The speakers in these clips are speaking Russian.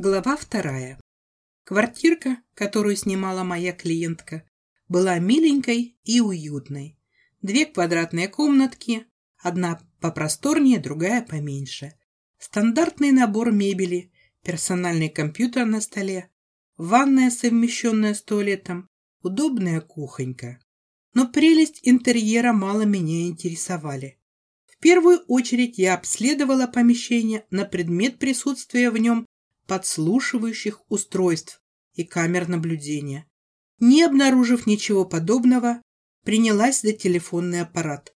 Глава вторая. Квартирка, которую снимала моя клиентка, была миленькой и уютной. Две квадратные комнатки, одна попросторнее, другая поменьше. Стандартный набор мебели, персональный компьютер на столе, ванная, совмещенная с туалетом, удобная кухонька. Но прелесть интерьера мало меня интересовали. В первую очередь я обследовала помещение на предмет присутствия в нем подслушивающих устройств и камер наблюдения. Не обнаружив ничего подобного, принялась за телефонный аппарат.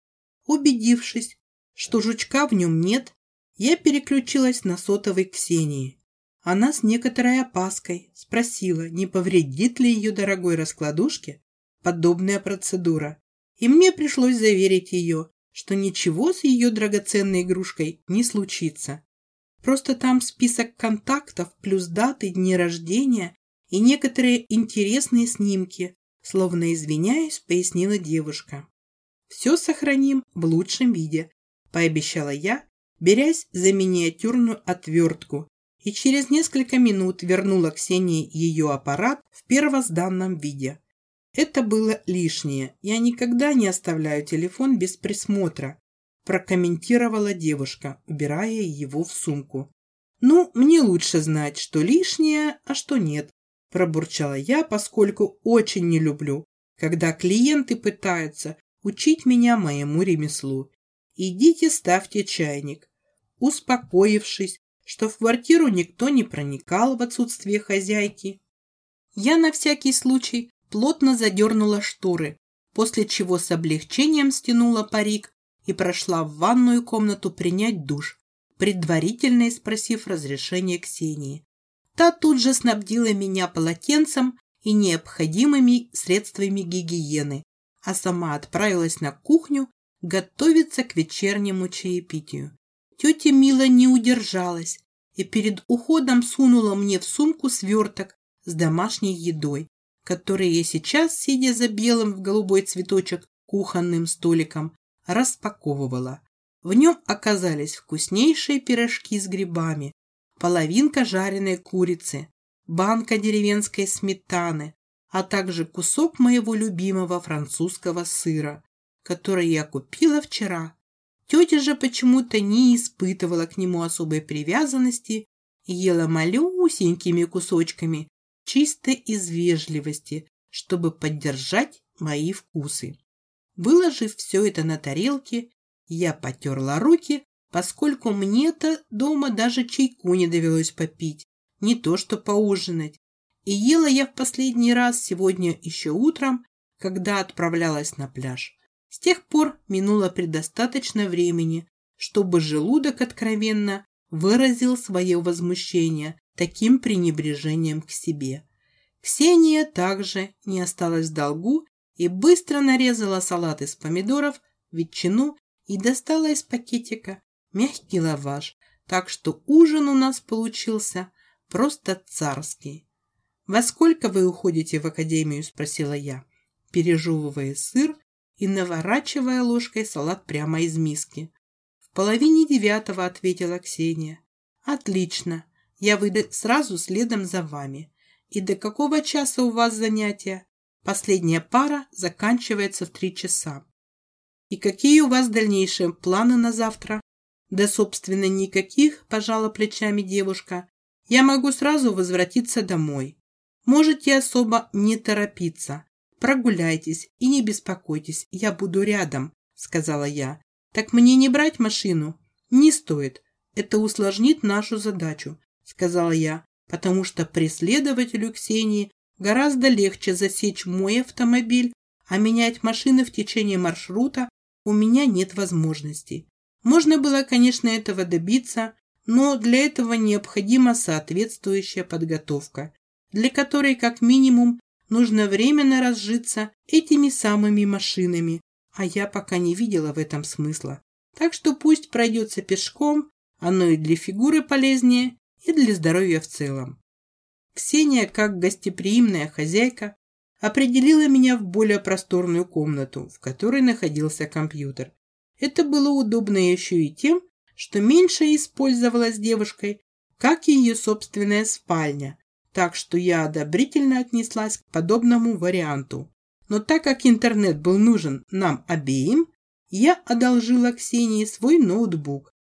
Убедившись, что жучка в нем нет, я переключилась на сотовый Ксении. Она с некоторой опаской спросила, не повредит ли ее дорогой раскладушке подобная процедура. И мне пришлось заверить ее, что ничего с ее драгоценной игрушкой не случится. Просто там список контактов плюс даты, дни рождения и некоторые интересные снимки, словно извиняясь, пояснила девушка. «Все сохраним в лучшем виде», – пообещала я, берясь за миниатюрную отвертку, и через несколько минут вернула Ксении ее аппарат в первозданном виде. Это было лишнее. Я никогда не оставляю телефон без присмотра, прокомментировала девушка, убирая его в сумку. «Ну, мне лучше знать, что лишнее, а что нет», пробурчала я, поскольку очень не люблю, когда клиенты пытаются учить меня моему ремеслу. «Идите ставьте чайник». Успокоившись, что в квартиру никто не проникал в отсутствие хозяйки, я на всякий случай плотно задернула шторы, после чего с облегчением стянула парик и прошла в ванную комнату принять душ, предварительно спросив разрешения Ксении. Та тут же снабдила меня полотенцем и необходимыми средствами гигиены, а сама отправилась на кухню готовиться к вечернему чаепитию. Тетя Мила не удержалась и перед уходом сунула мне в сумку сверток с домашней едой, который я сейчас, сидя за белым в голубой цветочек кухонным столиком, распаковывала. В нем оказались вкуснейшие пирожки с грибами, половинка жареной курицы, банка деревенской сметаны, а также кусок моего любимого французского сыра, который я купила вчера. Тетя же почему-то не испытывала к нему особой привязанности и ела малюсенькими кусочками, чисто из вежливости, чтобы поддержать мои вкусы. Выложив все это на тарелке, я потерла руки, поскольку мне-то дома даже чайку не довелось попить, не то что поужинать. И ела я в последний раз сегодня еще утром, когда отправлялась на пляж. С тех пор минуло предостаточно времени, чтобы желудок откровенно выразил свое возмущение таким пренебрежением к себе. Ксения также не осталась в долгу и быстро нарезала салат из помидоров, ветчину и достала из пакетика мягкий лаваш, так что ужин у нас получился просто царский. «Во сколько вы уходите в академию?» – спросила я, пережевывая сыр и наворачивая ложкой салат прямо из миски. «В половине девятого», – ответила Ксения. «Отлично. Я выйду сразу следом за вами. И до какого часа у вас занятия?» Последняя пара заканчивается в три часа. И какие у вас дальнейшие планы на завтра? Да, собственно, никаких, пожала плечами девушка. Я могу сразу возвратиться домой. Можете особо не торопиться. Прогуляйтесь и не беспокойтесь, я буду рядом, сказала я. Так мне не брать машину? Не стоит. Это усложнит нашу задачу, сказала я, потому что преследователю Ксении Гораздо легче засечь мой автомобиль, а менять машины в течение маршрута у меня нет возможности. Можно было, конечно, этого добиться, но для этого необходима соответствующая подготовка, для которой как минимум нужно временно разжиться этими самыми машинами, а я пока не видела в этом смысла. Так что пусть пройдется пешком, оно и для фигуры полезнее, и для здоровья в целом. Ксения, как гостеприимная хозяйка, определила меня в более просторную комнату, в которой находился компьютер. Это было удобно еще и тем, что меньше использовалась девушкой как и ее собственная спальня, так что я одобрительно отнеслась к подобному варианту. Но так как интернет был нужен нам обеим, я одолжила Ксении свой ноутбук.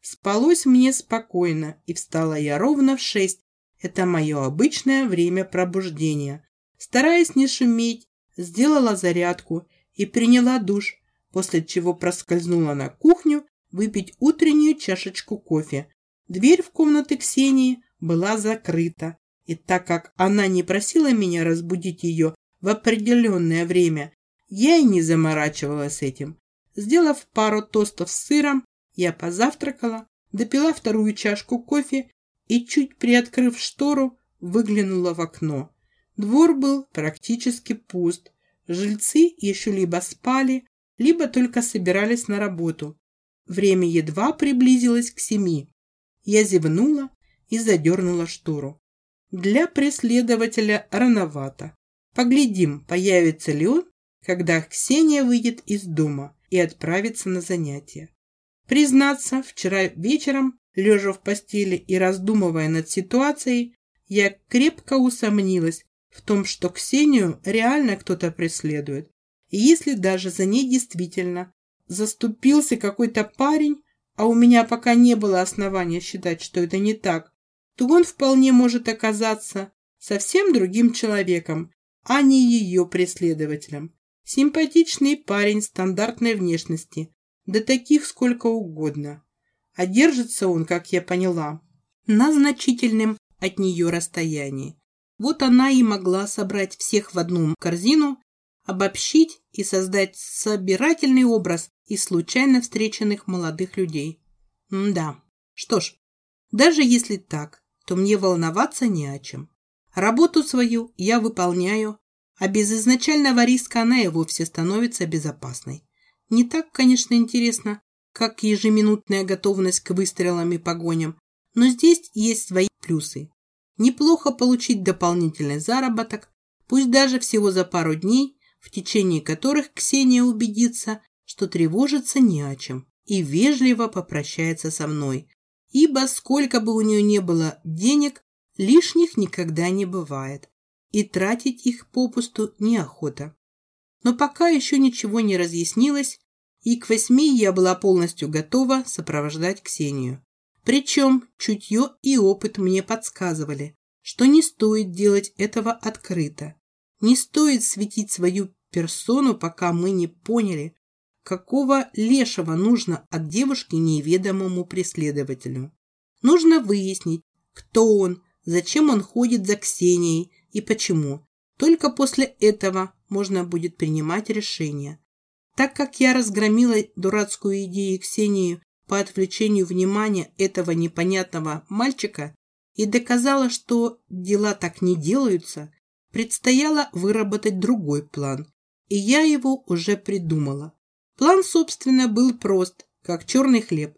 Спалось мне спокойно, и встала я ровно в шесть. Это мое обычное время пробуждения. Стараясь не шуметь, сделала зарядку и приняла душ, после чего проскользнула на кухню выпить утреннюю чашечку кофе. Дверь в комнаты Ксении была закрыта, и так как она не просила меня разбудить ее в определенное время, я и не заморачивалась этим. Сделав пару тостов с сыром, я позавтракала, допила вторую чашку кофе и, чуть приоткрыв штору, выглянула в окно. Двор был практически пуст. Жильцы еще либо спали, либо только собирались на работу. Время едва приблизилось к семи. Я зевнула и задернула штору. Для преследователя рановато. Поглядим, появится ли он, когда Ксения выйдет из дома и отправится на занятия. Признаться, вчера вечером, лежа в постели и раздумывая над ситуацией, я крепко усомнилась в том, что Ксению реально кто-то преследует. И если даже за ней действительно заступился какой-то парень, а у меня пока не было основания считать, что это не так, то он вполне может оказаться совсем другим человеком, а не ее преследователем. Симпатичный парень стандартной внешности, да таких сколько угодно. А держится он, как я поняла, на значительном от нее расстоянии. Вот она и могла собрать всех в одну корзину, обобщить и создать собирательный образ из случайно встреченных молодых людей. М да, что ж, даже если так, то мне волноваться не о чем. Работу свою я выполняю, а без изначального риска она и вовсе становится безопасной. Не так, конечно, интересно, как ежеминутная готовность к выстрелам и погоням, но здесь есть свои плюсы. Неплохо получить дополнительный заработок, пусть даже всего за пару дней, в течение которых Ксения убедится, что тревожится не о чем, и вежливо попрощается со мной, ибо сколько бы у нее не было денег, лишних никогда не бывает, и тратить их попусту неохота. Но пока еще ничего не разъяснилось, и к восьми я была полностью готова сопровождать Ксению. Причем чутье и опыт мне подсказывали, что не стоит делать этого открыто. Не стоит светить свою персону, пока мы не поняли, какого лешего нужно от девушки неведомому преследователю. Нужно выяснить, кто он, зачем он ходит за Ксенией и почему. Только после этого можно будет принимать решение. Так как я разгромила дурацкую идею Ксении по отвлечению внимания этого непонятного мальчика и доказала, что дела так не делаются, предстояло выработать другой план, и я его уже придумала. План, собственно, был прост, как черный хлеб.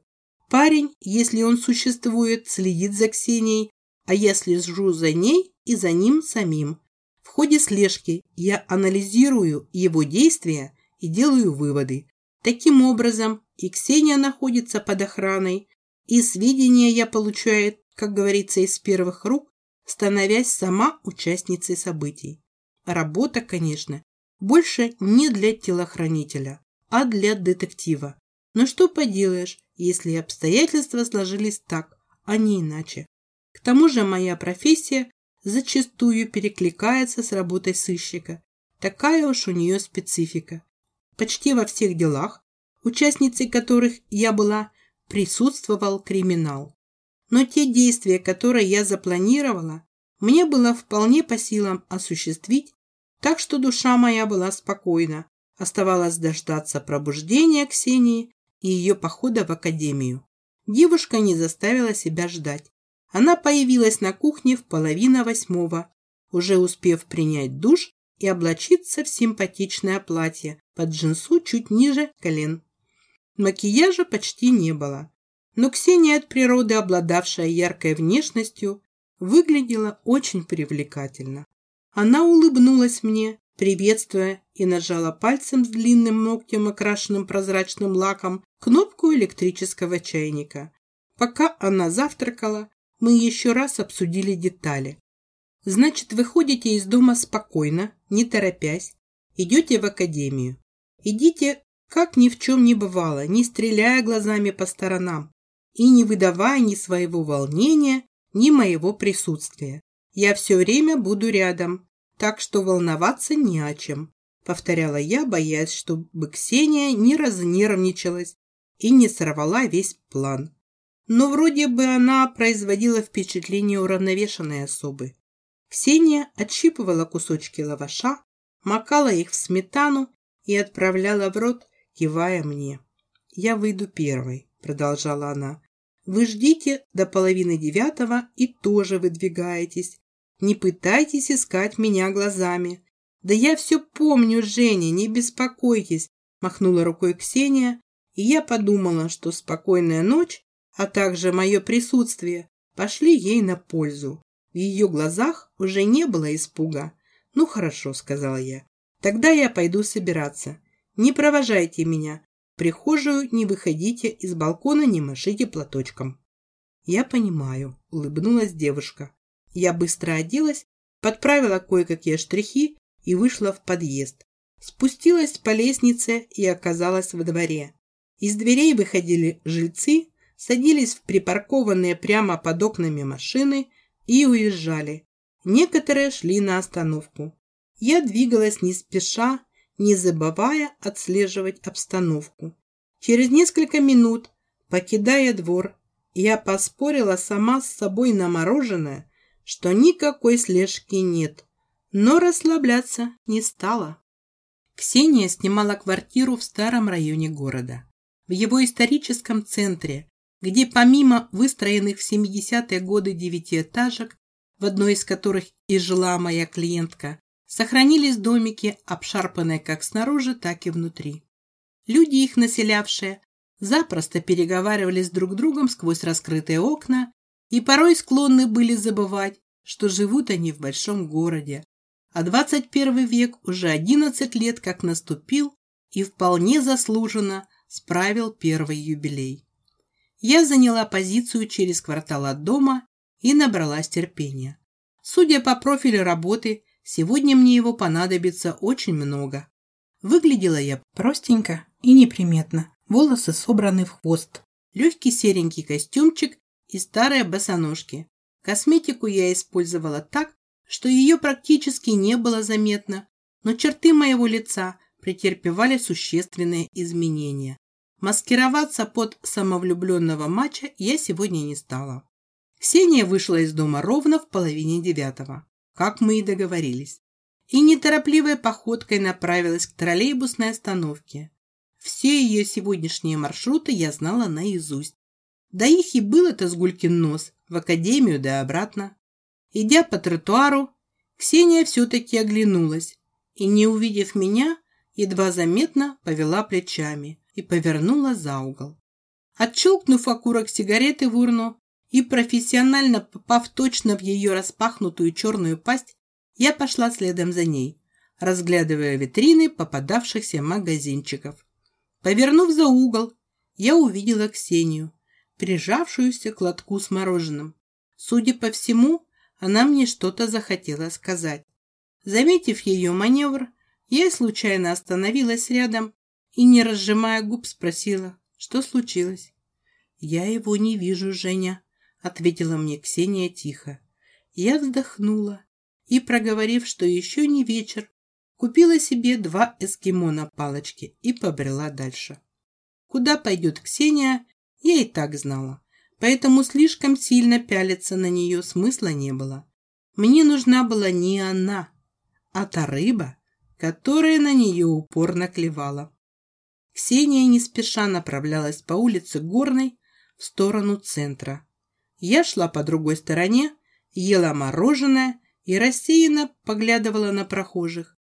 Парень, если он существует, следит за Ксенией, а я слежу за ней и за ним самим. В ходе слежки я анализирую его действия и делаю выводы. Таким образом, и Ксения находится под охраной, и сведения я получаю, как говорится, из первых рук, становясь сама участницей событий. Работа, конечно, больше не для телохранителя а для детектива. Но что поделаешь, если обстоятельства сложились так, а не иначе. К тому же моя профессия зачастую перекликается с работой сыщика. Такая уж у нее специфика. Почти во всех делах, участницей которых я была, присутствовал криминал. Но те действия, которые я запланировала, мне было вполне по силам осуществить, так что душа моя была спокойна, Оставалось дождаться пробуждения Ксении и ее похода в академию. Девушка не заставила себя ждать. Она появилась на кухне в половина восьмого, уже успев принять душ и облачиться в симпатичное платье под джинсу чуть ниже колен. Макияжа почти не было, но Ксения от природы, обладавшая яркой внешностью, выглядела очень привлекательно. Она улыбнулась мне, приветствуя, и нажала пальцем с длинным ногтем, окрашенным прозрачным лаком, кнопку электрического чайника. Пока она завтракала, мы еще раз обсудили детали. Значит, выходите из дома спокойно, не торопясь, идете в академию. Идите, как ни в чем не бывало, не стреляя глазами по сторонам и не выдавая ни своего волнения, ни моего присутствия. Я все время буду рядом, так что волноваться не о чем, повторяла я, боясь, чтобы Ксения не разнервничалась и не сорвала весь план. Но вроде бы она производила впечатление уравновешенной особы. Ксения отщипывала кусочки лаваша, макала их в сметану и отправляла в рот, кивая мне. «Я выйду первой», — продолжала она. «Вы ждите до половины девятого и тоже выдвигаетесь. Не пытайтесь искать меня глазами. Да я все помню, Женя, не беспокойтесь», — махнула рукой Ксения, и я подумала, что спокойная ночь, а также мое присутствие, пошли ей на пользу. В ее глазах уже не было испуга. «Ну хорошо», — сказала я. «Тогда я пойду собираться. Не провожайте меня. В прихожую не выходите, из балкона не машите платочком». «Я понимаю», — улыбнулась девушка. Я быстро оделась, подправила кое-какие штрихи и вышла в подъезд. Спустилась по лестнице и оказалась во дворе. Из дверей выходили жильцы, садились в припаркованные прямо под окнами машины и уезжали. Некоторые шли на остановку. Я двигалась не спеша, не забывая отслеживать обстановку. Через несколько минут, покидая двор, я поспорила сама с собой на мороженое, что никакой слежки нет, но расслабляться не стала. Ксения снимала квартиру в старом районе города, в его историческом центре, где помимо выстроенных в 70-е годы девятиэтажек, в одной из которых и жила моя клиентка, сохранились домики, обшарпанные как снаружи, так и внутри. Люди, их населявшие, запросто переговаривались друг с другом сквозь раскрытые окна и порой склонны были забывать, что живут они в большом городе, а 21 век уже 11 лет как наступил и вполне заслуженно справил первый юбилей. Я заняла позицию через квартал от дома и набралась терпения. Судя по профилю работы, сегодня мне его понадобится очень много. Выглядела я простенько и неприметно. Волосы собраны в хвост. Легкий серенький костюмчик и старые босоножки. Косметику я использовала так, что ее практически не было заметно, но черты моего лица претерпевали существенные изменения. Маскироваться под самовлюбленного мача я сегодня не стала. Ксения вышла из дома ровно в половине девятого, как мы и договорились, и неторопливой походкой направилась к троллейбусной остановке. Все ее сегодняшние маршруты я знала наизусть. Да их и был-то сгулькин нос, в академию да обратно. Идя по тротуару, Ксения все-таки оглянулась и, не увидев меня, едва заметно повела плечами – и повернула за угол. Отщелкнув окурок сигареты в урну и профессионально попав точно в ее распахнутую черную пасть, я пошла следом за ней, разглядывая витрины попадавшихся магазинчиков. Повернув за угол, я увидела Ксению, прижавшуюся к лотку с мороженым. Судя по всему, она мне что-то захотела сказать. Заметив ее маневр, я случайно остановилась рядом и, не разжимая губ, спросила, что случилось. «Я его не вижу, Женя», — ответила мне Ксения тихо. Я вздохнула и, проговорив, что еще не вечер, купила себе два эскимо на палочке и побрела дальше. Куда пойдет Ксения, я и так знала, поэтому слишком сильно пялиться на нее смысла не было. Мне нужна была не она, а та рыба, которая на нее упорно клевала. Ксения не спеша направлялась по улице Горной в сторону центра. Я шла по другой стороне, ела мороженое и рассеянно поглядывала на прохожих.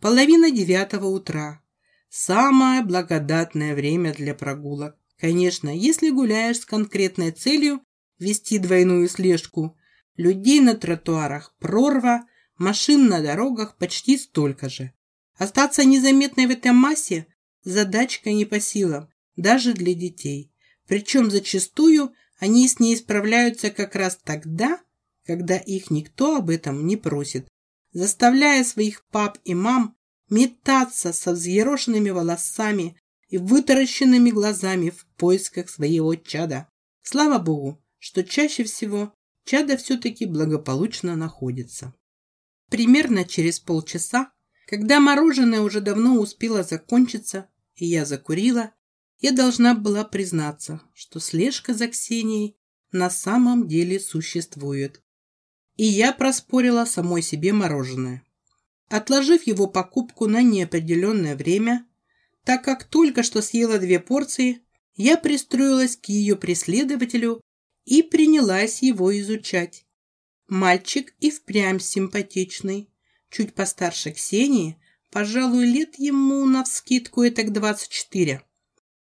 Половина девятого утра. Самое благодатное время для прогулок. Конечно, если гуляешь с конкретной целью вести двойную слежку, людей на тротуарах прорва, машин на дорогах почти столько же. Остаться незаметной в этой массе Задачка не по силам, даже для детей. Причем зачастую Они с ней справляются как раз тогда, когда их никто об этом не просит, заставляя своих пап и мам метаться со взъерошенными волосами и вытаращенными глазами в поисках своего чада. Слава богу, что чаще всего чадо все-таки благополучно находится. Примерно через полчаса, когда мороженое уже давно успело закончиться, и я закурила, я должна была признаться, что слежка за Ксенией на самом деле существует. И я проспорила самой себе мороженое. Отложив его покупку на неопределенное время, так как только что съела две порции, я пристроилась к ее преследователю и принялась его изучать. Мальчик и впрямь симпатичный, чуть постарше Ксении, пожалуй, лет ему навскидку этак двадцать четыре.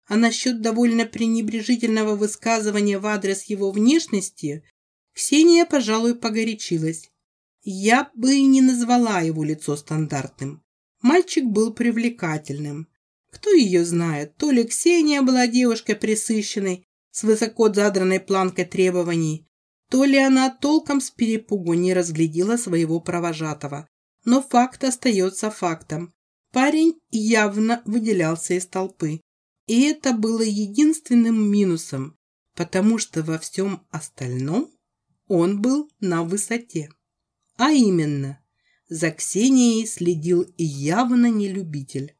А насчет довольно пренебрежительного высказывания в адрес его внешности Ксения, пожалуй, погорячилась. Я бы не назвала его лицо стандартным. Мальчик был привлекательным. Кто ее знает, то ли Ксения была девушкой присыщенной, с высоко задранной планкой требований, то ли она толком с перепугу не разглядела своего провожатого. Но факт остается фактом. Парень явно выделялся из толпы. И это было единственным минусом, потому что во всем остальном он был на высоте. А именно, за Ксенией следил явно не любитель.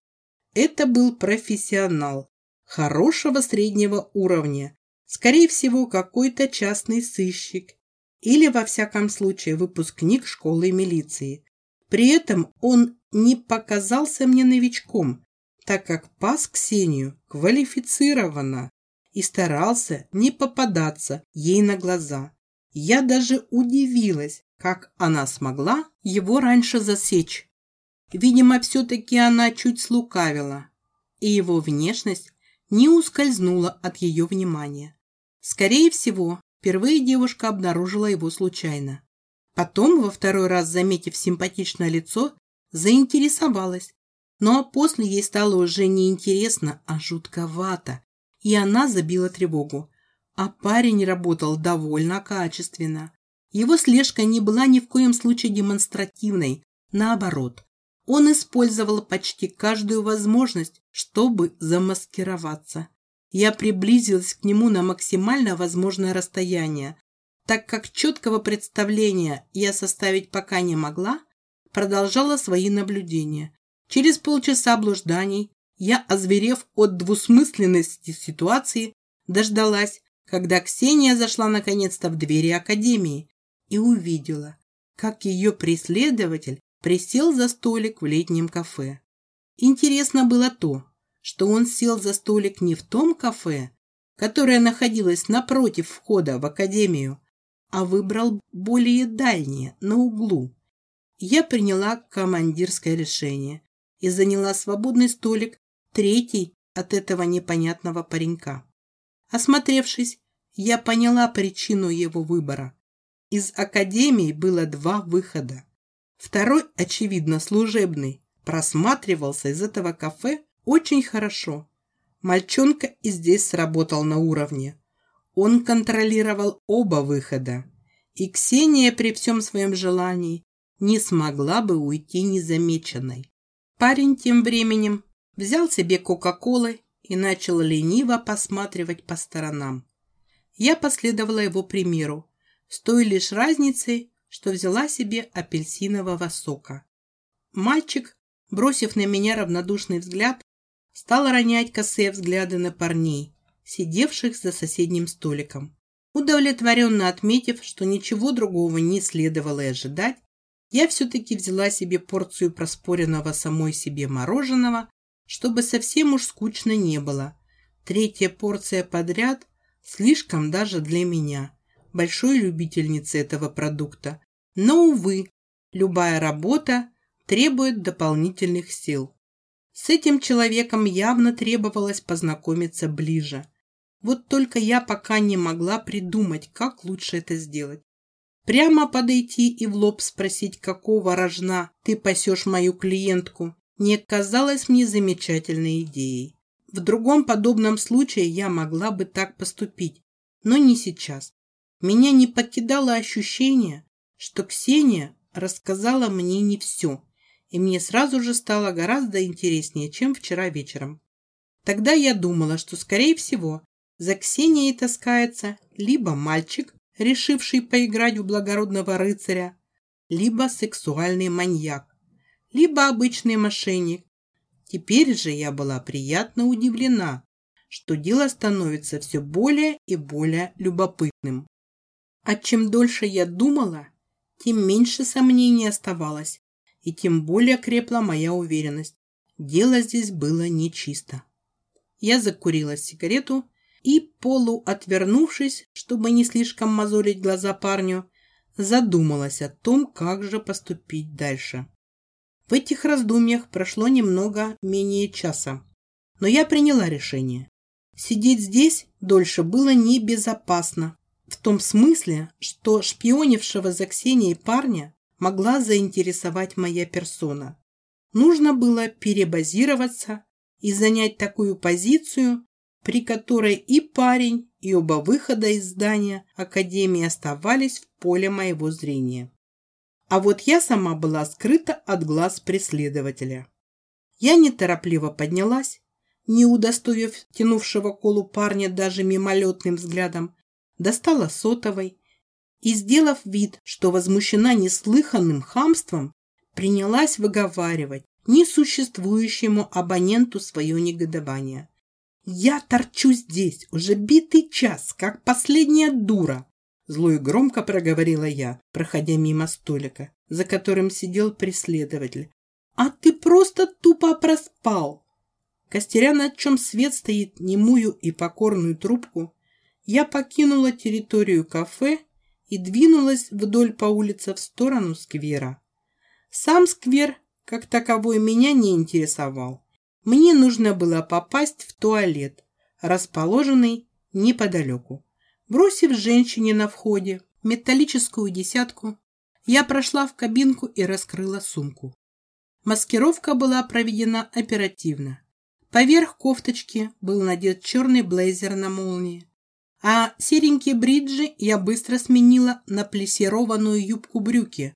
Это был профессионал, хорошего среднего уровня, скорее всего, какой-то частный сыщик или, во всяком случае, выпускник школы милиции. При этом он не показался мне новичком, так как пас Ксению квалифицированно и старался не попадаться ей на глаза. Я даже удивилась, как она смогла его раньше засечь. Видимо, все-таки она чуть слукавила, и его внешность не ускользнула от ее внимания. Скорее всего, впервые девушка обнаружила его случайно. Потом, во второй раз заметив симпатичное лицо, заинтересовалась, но после ей стало уже не интересно, а жутковато, и она забила тревогу. А парень работал довольно качественно. Его слежка не была ни в коем случае демонстративной, наоборот. Он использовал почти каждую возможность, чтобы замаскироваться. Я приблизилась к нему на максимально возможное расстояние, так как четкого представления я составить пока не могла, продолжала свои наблюдения. Через полчаса блужданий я, озверев от двусмысленности ситуации, дождалась, когда Ксения зашла наконец-то в двери академии и увидела, как ее преследователь присел за столик в летнем кафе. Интересно было то, что он сел за столик не в том кафе, которое находилось напротив входа в академию, а выбрал более дальнее, на углу. Я приняла командирское решение и заняла свободный столик, третий от этого непонятного паренька. Осмотревшись, я поняла причину его выбора. Из академии было два выхода. Второй, очевидно, служебный, просматривался из этого кафе очень хорошо. Мальчонка и здесь сработал на уровне. Он контролировал оба выхода. И Ксения при всем своем желании не смогла бы уйти незамеченной. Парень тем временем взял себе Кока-Колы и начал лениво посматривать по сторонам. Я последовала его примеру, с той лишь разницей, что взяла себе апельсинового сока. Мальчик, бросив на меня равнодушный взгляд, стал ронять косые взгляды на парней, сидевших за соседним столиком. Удовлетворенно отметив, что ничего другого не следовало и ожидать, я все-таки взяла себе порцию проспоренного самой себе мороженого, чтобы совсем уж скучно не было. Третья порция подряд слишком даже для меня, большой любительницы этого продукта. Но, увы, любая работа требует дополнительных сил. С этим человеком явно требовалось познакомиться ближе. Вот только я пока не могла придумать, как лучше это сделать. Прямо подойти и в лоб спросить, какого рожна ты пасешь мою клиентку, не казалось мне замечательной идеей. В другом подобном случае я могла бы так поступить, но не сейчас. Меня не покидало ощущение, что Ксения рассказала мне не все, и мне сразу же стало гораздо интереснее, чем вчера вечером. Тогда я думала, что, скорее всего, за Ксенией таскается либо мальчик, решивший поиграть в благородного рыцаря, либо сексуальный маньяк, либо обычный мошенник. Теперь же я была приятно удивлена, что дело становится все более и более любопытным. А чем дольше я думала, тем меньше сомнений оставалось, и тем более крепла моя уверенность. Дело здесь было нечисто. Я закурила сигарету и, полуотвернувшись, чтобы не слишком мозолить глаза парню, задумалась о том, как же поступить дальше. В этих раздумьях прошло немного менее часа, но я приняла решение. Сидеть здесь дольше было небезопасно. В том смысле, что шпионившего за Ксенией парня могла заинтересовать моя персона. Нужно было перебазироваться и занять такую позицию, при которой и парень, и оба выхода из здания Академии оставались в поле моего зрения. А вот я сама была скрыта от глаз преследователя. Я неторопливо поднялась, не удостоив тянувшего колу парня даже мимолетным взглядом, достала сотовой и, сделав вид, что возмущена неслыханным хамством, принялась выговаривать несуществующему абоненту свое негодование. «Я торчу здесь уже битый час, как последняя дура!» Зло и громко проговорила я, проходя мимо столика, за которым сидел преследователь. «А ты просто тупо проспал!» Костеря, над чем свет стоит немую и покорную трубку, я покинула территорию кафе и двинулась вдоль по улице в сторону сквера. Сам сквер, как таковой, меня не интересовал. Мне нужно было попасть в туалет, расположенный неподалеку. Бросив женщине на входе металлическую десятку, я прошла в кабинку и раскрыла сумку. Маскировка была проведена оперативно. Поверх кофточки был надет черный блейзер на молнии, а серенькие бриджи я быстро сменила на плессированную юбку-брюки,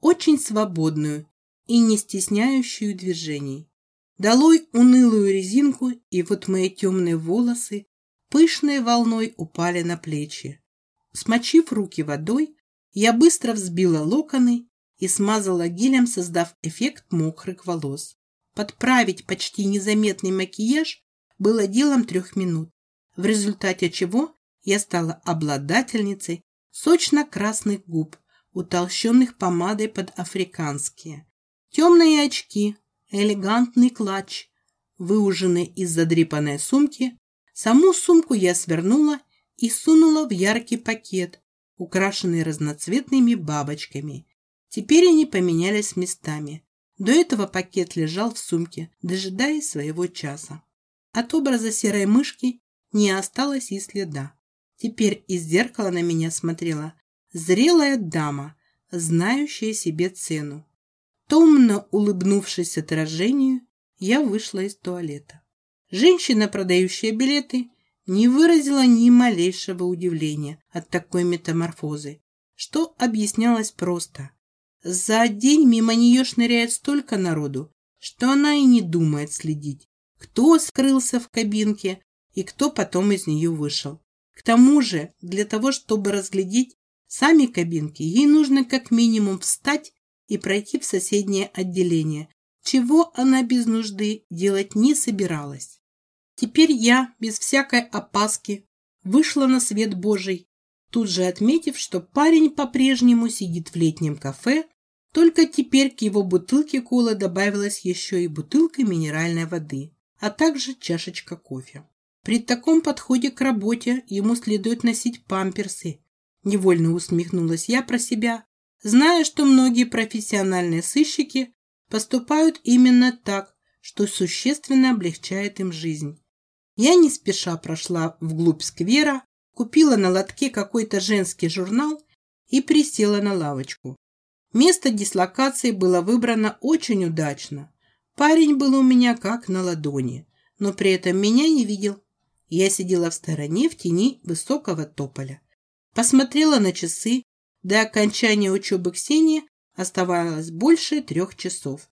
очень свободную и не стесняющую движений. Долой унылую резинку, и вот мои темные волосы пышной волной упали на плечи. Смочив руки водой, я быстро взбила локоны и смазала гелем, создав эффект мокрых волос. Подправить почти незаметный макияж было делом трех минут, в результате чего я стала обладательницей сочно-красных губ, утолщенных помадой под африканские. Темные очки, элегантный клатч, выуженный из задрипанной сумки. Саму сумку я свернула и сунула в яркий пакет, украшенный разноцветными бабочками. Теперь они поменялись местами. До этого пакет лежал в сумке, дожидаясь своего часа. От образа серой мышки не осталось и следа. Теперь из зеркала на меня смотрела зрелая дама, знающая себе цену. Томно улыбнувшись отражению, я вышла из туалета. Женщина, продающая билеты, не выразила ни малейшего удивления от такой метаморфозы, что объяснялось просто. За день мимо нее шныряет столько народу, что она и не думает следить, кто скрылся в кабинке и кто потом из нее вышел. К тому же, для того, чтобы разглядеть сами кабинки, ей нужно как минимум встать и пройти в соседнее отделение, чего она без нужды делать не собиралась. Теперь я, без всякой опаски, вышла на свет Божий, тут же отметив, что парень по-прежнему сидит в летнем кафе, только теперь к его бутылке колы добавилась еще и бутылка минеральной воды, а также чашечка кофе. При таком подходе к работе ему следует носить памперсы. Невольно усмехнулась я про себя, зная, что многие профессиональные сыщики поступают именно так, что существенно облегчает им жизнь. Я не спеша прошла вглубь сквера, купила на лотке какой-то женский журнал и присела на лавочку. Место дислокации было выбрано очень удачно. Парень был у меня как на ладони, но при этом меня не видел Я сидела в стороне в тени высокого тополя. Посмотрела на часы. До окончания учебы Ксении оставалось больше трех часов.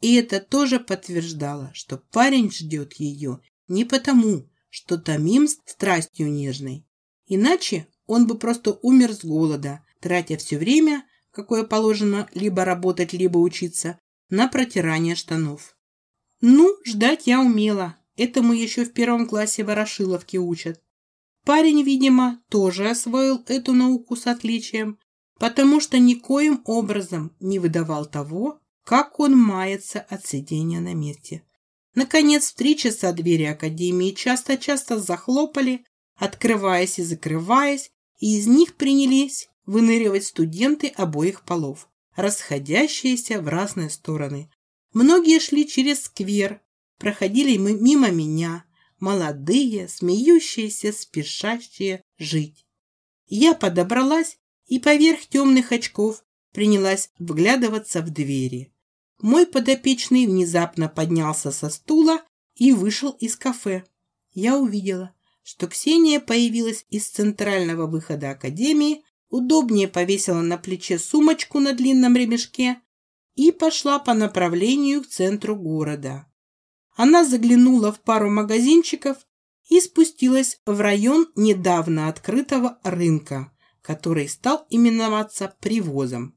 И это тоже подтверждало, что парень ждет ее не потому, что томим страстью нежной. Иначе он бы просто умер с голода, тратя все время, какое положено либо работать, либо учиться, на протирание штанов. Ну, ждать я умела. Этому еще в первом классе Ворошиловки учат. Парень, видимо, тоже освоил эту науку с отличием, потому что никоим образом не выдавал того, как он мается от сидения на месте. Наконец, в три часа двери академии часто-часто захлопали, открываясь и закрываясь, и из них принялись выныривать студенты обоих полов, расходящиеся в разные стороны. Многие шли через сквер, проходили мимо меня, молодые, смеющиеся, спешащие жить. Я подобралась и поверх темных очков принялась вглядываться в двери. Мой подопечный внезапно поднялся со стула и вышел из кафе. Я увидела, что Ксения появилась из центрального выхода академии, удобнее повесила на плече сумочку на длинном ремешке и пошла по направлению к центру города. Она заглянула в пару магазинчиков и спустилась в район недавно открытого рынка, который стал именоваться привозом.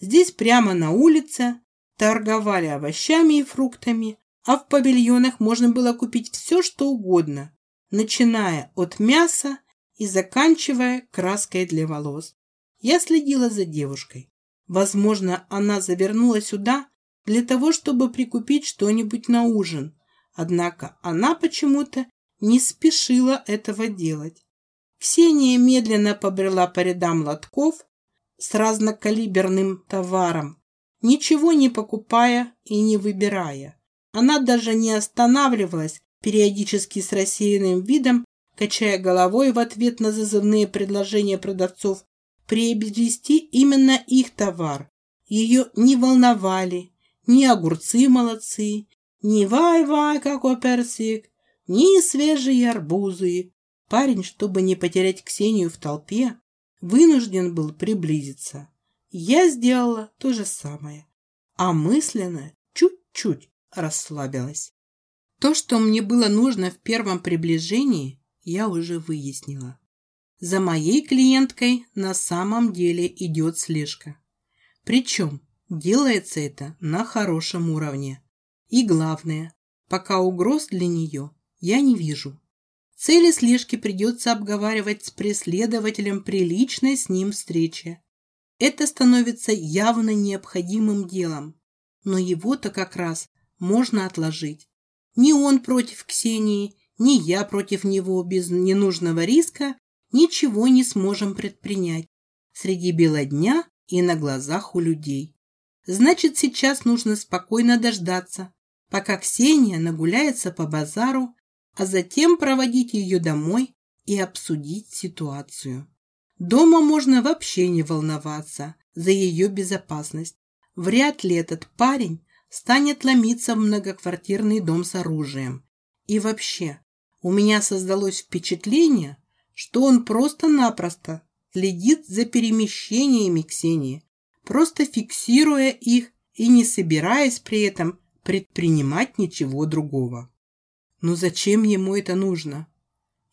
Здесь прямо на улице торговали овощами и фруктами, а в павильонах можно было купить все, что угодно, начиная от мяса и заканчивая краской для волос. Я следила за девушкой. Возможно, она завернула сюда для того, чтобы прикупить что-нибудь на ужин. Однако она почему-то не спешила этого делать. Ксения медленно побрела по рядам лотков с разнокалиберным товаром, ничего не покупая и не выбирая. Она даже не останавливалась, периодически с рассеянным видом, качая головой в ответ на зазывные предложения продавцов, приобрести именно их товар. Ее не волновали ни огурцы молодцы, ни вай-вай, какой персик, ни свежие арбузы. Парень, чтобы не потерять Ксению в толпе, вынужден был приблизиться. Я сделала то же самое, а мысленно чуть-чуть расслабилась. То, что мне было нужно в первом приближении, я уже выяснила. За моей клиенткой на самом деле идет слежка. Причем делается это на хорошем уровне. И главное, пока угроз для нее я не вижу. Цели слежки придется обговаривать с преследователем при личной с ним встрече. Это становится явно необходимым делом, но его-то как раз можно отложить. Ни он против Ксении, ни я против него без ненужного риска ничего не сможем предпринять среди бела дня и на глазах у людей. Значит, сейчас нужно спокойно дождаться, пока Ксения нагуляется по базару а затем проводить ее домой и обсудить ситуацию. Дома можно вообще не волноваться за ее безопасность. Вряд ли этот парень станет ломиться в многоквартирный дом с оружием. И вообще, у меня создалось впечатление, что он просто-напросто следит за перемещениями Ксении, просто фиксируя их и не собираясь при этом предпринимать ничего другого. Но зачем ему это нужно?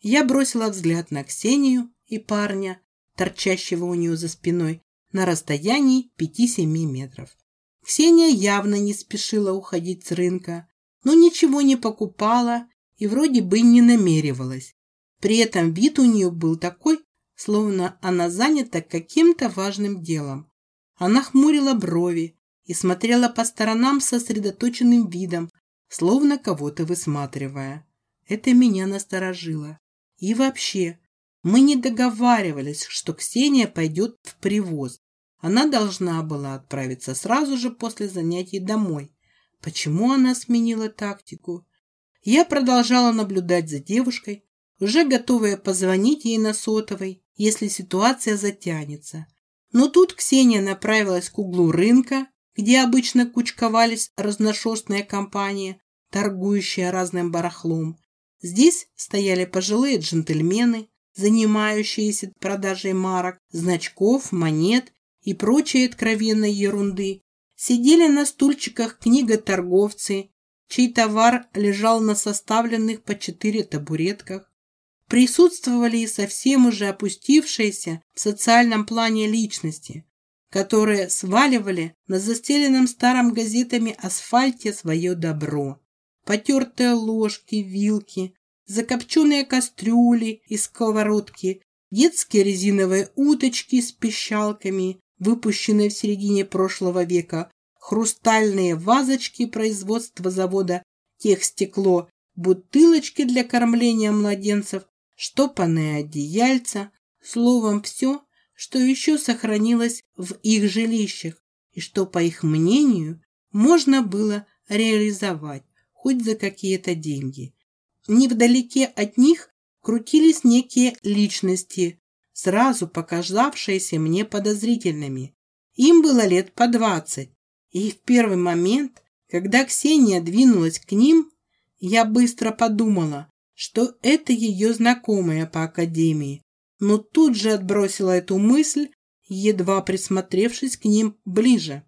Я бросила взгляд на Ксению и парня, торчащего у нее за спиной, на расстоянии пяти-семи метров. Ксения явно не спешила уходить с рынка, но ничего не покупала и вроде бы не намеревалась. При этом вид у нее был такой, словно она занята каким-то важным делом. Она хмурила брови и смотрела по сторонам сосредоточенным видом, словно кого-то высматривая. Это меня насторожило. И вообще, мы не договаривались, что Ксения пойдет в привоз. Она должна была отправиться сразу же после занятий домой. Почему она сменила тактику? Я продолжала наблюдать за девушкой, уже готовая позвонить ей на сотовой, если ситуация затянется. Но тут Ксения направилась к углу рынка, где обычно кучковались разношерстные компании, торгующие разным барахлом. Здесь стояли пожилые джентльмены, занимающиеся продажей марок, значков, монет и прочей откровенной ерунды. Сидели на стульчиках книготорговцы, чей товар лежал на составленных по четыре табуретках. Присутствовали и совсем уже опустившиеся в социальном плане личности, которые сваливали на застеленном старом газетами асфальте свое добро. Потертые ложки, вилки, закопченные кастрюли и сковородки, детские резиновые уточки с пищалками, выпущенные в середине прошлого века, хрустальные вазочки производства завода техстекло, бутылочки для кормления младенцев, штопанные одеяльца, словом, все, что еще сохранилось в их жилищах и что, по их мнению, можно было реализовать хоть за какие-то деньги. Невдалеке от них крутились некие личности, сразу показавшиеся мне подозрительными. Им было лет по двадцать, и в первый момент, когда Ксения двинулась к ним, я быстро подумала, что это ее знакомая по академии, но тут же отбросила эту мысль, едва присмотревшись к ним ближе.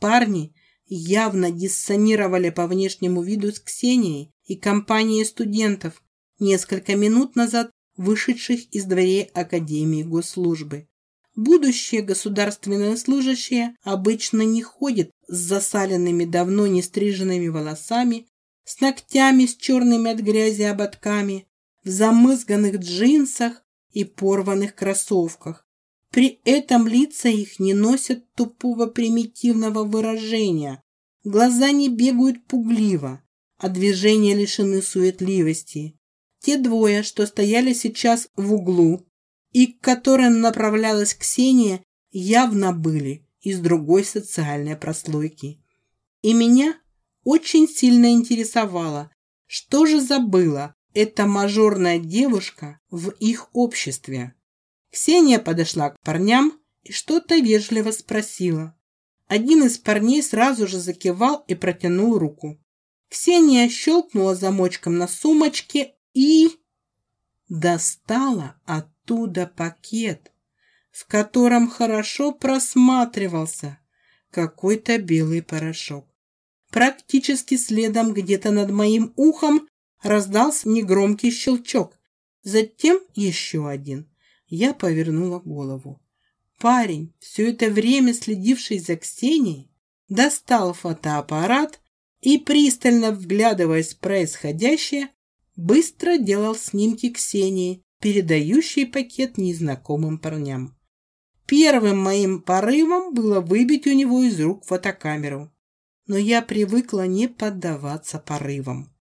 Парни явно диссонировали по внешнему виду с Ксенией и компанией студентов, несколько минут назад вышедших из дверей Академии госслужбы. Будущие государственные служащие обычно не ходят с засаленными давно не стриженными волосами, с ногтями с черными от грязи ободками, в замызганных джинсах и порванных кроссовках. При этом лица их не носят тупого примитивного выражения, глаза не бегают пугливо, а движения лишены суетливости. Те двое, что стояли сейчас в углу, и к которым направлялась Ксения, явно были из другой социальной прослойки. И меня очень сильно интересовало, что же забыла эта мажорная девушка в их обществе. Ксения подошла к парням и что-то вежливо спросила. Один из парней сразу же закивал и протянул руку. Ксения щелкнула замочком на сумочке и... достала от оттуда пакет, в котором хорошо просматривался какой-то белый порошок. Практически следом где-то над моим ухом раздался негромкий щелчок, затем еще один. Я повернула голову. Парень, все это время следивший за Ксенией, достал фотоаппарат и, пристально вглядываясь в происходящее, быстро делал снимки Ксении, передающий пакет незнакомым парням. Первым моим порывом было выбить у него из рук фотокамеру, но я привыкла не поддаваться порывам.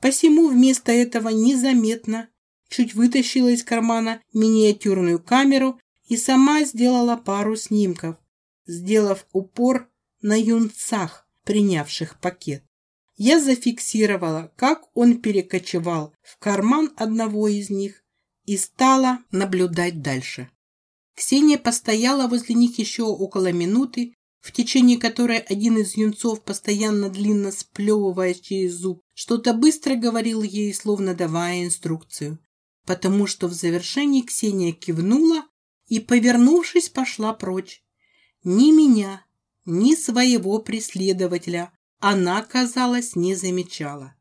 Посему вместо этого незаметно чуть вытащила из кармана миниатюрную камеру и сама сделала пару снимков, сделав упор на юнцах, принявших пакет. Я зафиксировала, как он перекочевал в карман одного из них и стала наблюдать дальше. Ксения постояла возле них еще около минуты, в течение которой один из юнцов, постоянно длинно сплевываясь через зуб, что-то быстро говорил ей, словно давая инструкцию, потому что в завершении Ксения кивнула и, повернувшись, пошла прочь. Ни меня, ни своего преследователя она, казалось, не замечала.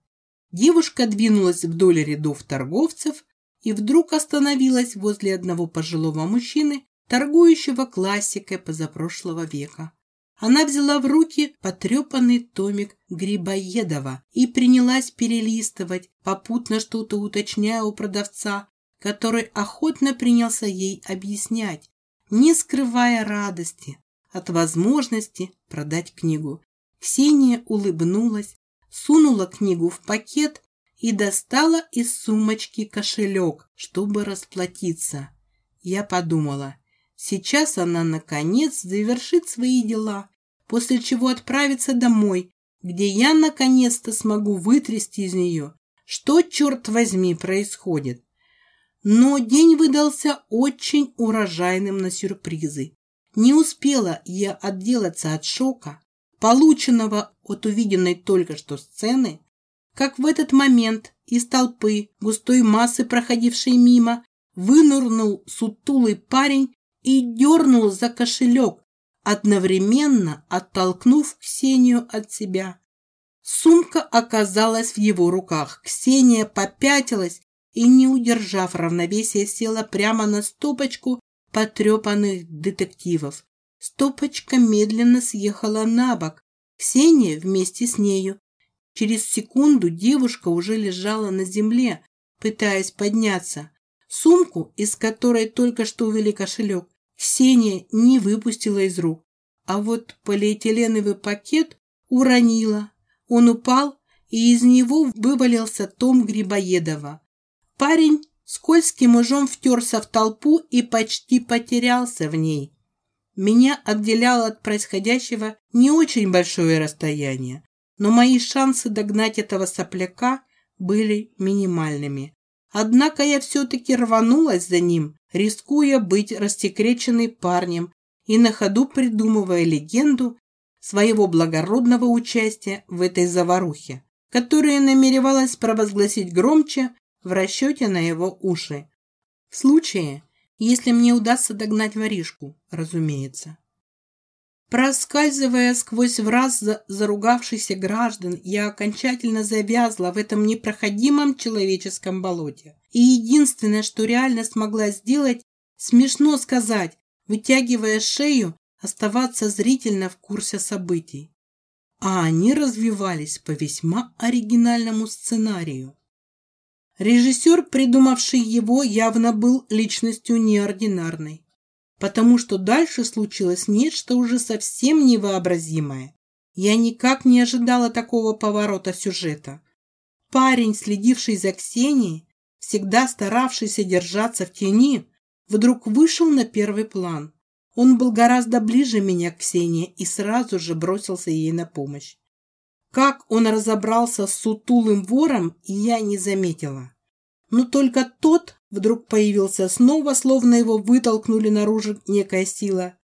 Девушка двинулась вдоль рядов торговцев, и вдруг остановилась возле одного пожилого мужчины, торгующего классикой позапрошлого века. Она взяла в руки потрепанный томик Грибоедова и принялась перелистывать, попутно что-то уточняя у продавца, который охотно принялся ей объяснять, не скрывая радости от возможности продать книгу. Ксения улыбнулась, сунула книгу в пакет и достала из сумочки кошелек, чтобы расплатиться. Я подумала, сейчас она, наконец, завершит свои дела, после чего отправится домой, где я, наконец-то, смогу вытрясти из нее, что, черт возьми, происходит. Но день выдался очень урожайным на сюрпризы. Не успела я отделаться от шока, полученного от увиденной только что сцены, как в этот момент из толпы густой массы, проходившей мимо, вынырнул сутулый парень и дернул за кошелек, одновременно оттолкнув Ксению от себя. Сумка оказалась в его руках. Ксения попятилась и, не удержав равновесия, села прямо на стопочку потрепанных детективов. Стопочка медленно съехала на бок. Ксения вместе с нею. Через секунду девушка уже лежала на земле, пытаясь подняться. Сумку, из которой только что увели кошелек, Ксения не выпустила из рук, а вот полиэтиленовый пакет уронила. Он упал, и из него вывалился Том Грибоедова. Парень скользким ужом втерся в толпу и почти потерялся в ней. Меня отделяло от происходящего не очень большое расстояние, но мои шансы догнать этого сопляка были минимальными. Однако я все-таки рванулась за ним, рискуя быть растекреченной парнем и на ходу придумывая легенду своего благородного участия в этой заварухе, которую намеревалась провозгласить громче в расчете на его уши. В случае, если мне удастся догнать воришку, разумеется. Проскальзывая сквозь враз заругавшихся граждан, я окончательно завязла в этом непроходимом человеческом болоте. И единственное, что реально смогла сделать, смешно сказать, вытягивая шею, оставаться зрительно в курсе событий. А они развивались по весьма оригинальному сценарию. Режиссер, придумавший его, явно был личностью неординарной потому что дальше случилось нечто уже совсем невообразимое. Я никак не ожидала такого поворота сюжета. Парень, следивший за Ксенией, всегда старавшийся держаться в тени, вдруг вышел на первый план. Он был гораздо ближе меня к Ксении и сразу же бросился ей на помощь. Как он разобрался с сутулым вором, я не заметила. Но только тот вдруг появился снова, словно его вытолкнули наружу некая сила.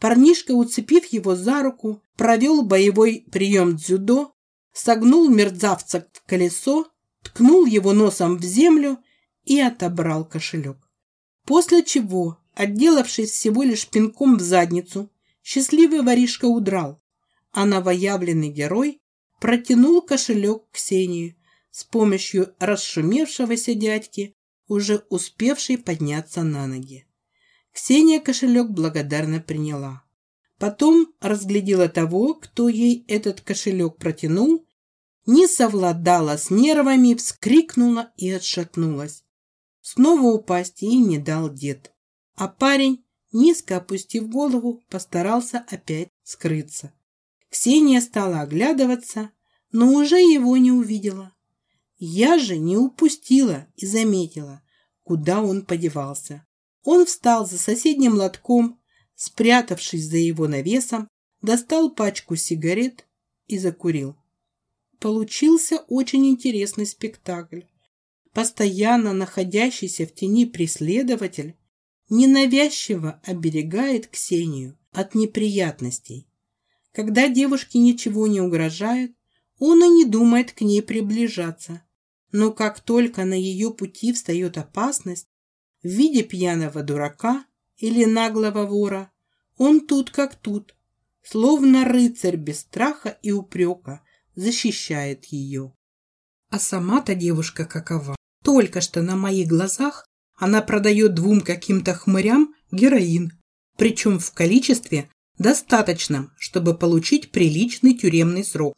Парнишка, уцепив его за руку, провел боевой прием дзюдо, согнул мерзавца в колесо, ткнул его носом в землю и отобрал кошелек. После чего, отделавшись всего лишь пинком в задницу, счастливый воришка удрал, а новоявленный герой протянул кошелек Ксении, с помощью расшумевшегося дядьки, уже успевший подняться на ноги. Ксения кошелек благодарно приняла. Потом разглядела того, кто ей этот кошелек протянул, не совладала с нервами, вскрикнула и отшатнулась. Снова упасть ей не дал дед. А парень, низко опустив голову, постарался опять скрыться. Ксения стала оглядываться, но уже его не увидела. Я же не упустила и заметила, куда он подевался. Он встал за соседним лотком, спрятавшись за его навесом, достал пачку сигарет и закурил. Получился очень интересный спектакль. Постоянно находящийся в тени преследователь ненавязчиво оберегает Ксению от неприятностей. Когда девушке ничего не угрожает, он и не думает к ней приближаться. Но как только на ее пути встает опасность в виде пьяного дурака или наглого вора, он тут как тут, словно рыцарь без страха и упрека, защищает ее. А сама-то девушка какова. Только что на моих глазах она продает двум каким-то хмырям героин, причем в количестве достаточном, чтобы получить приличный тюремный срок.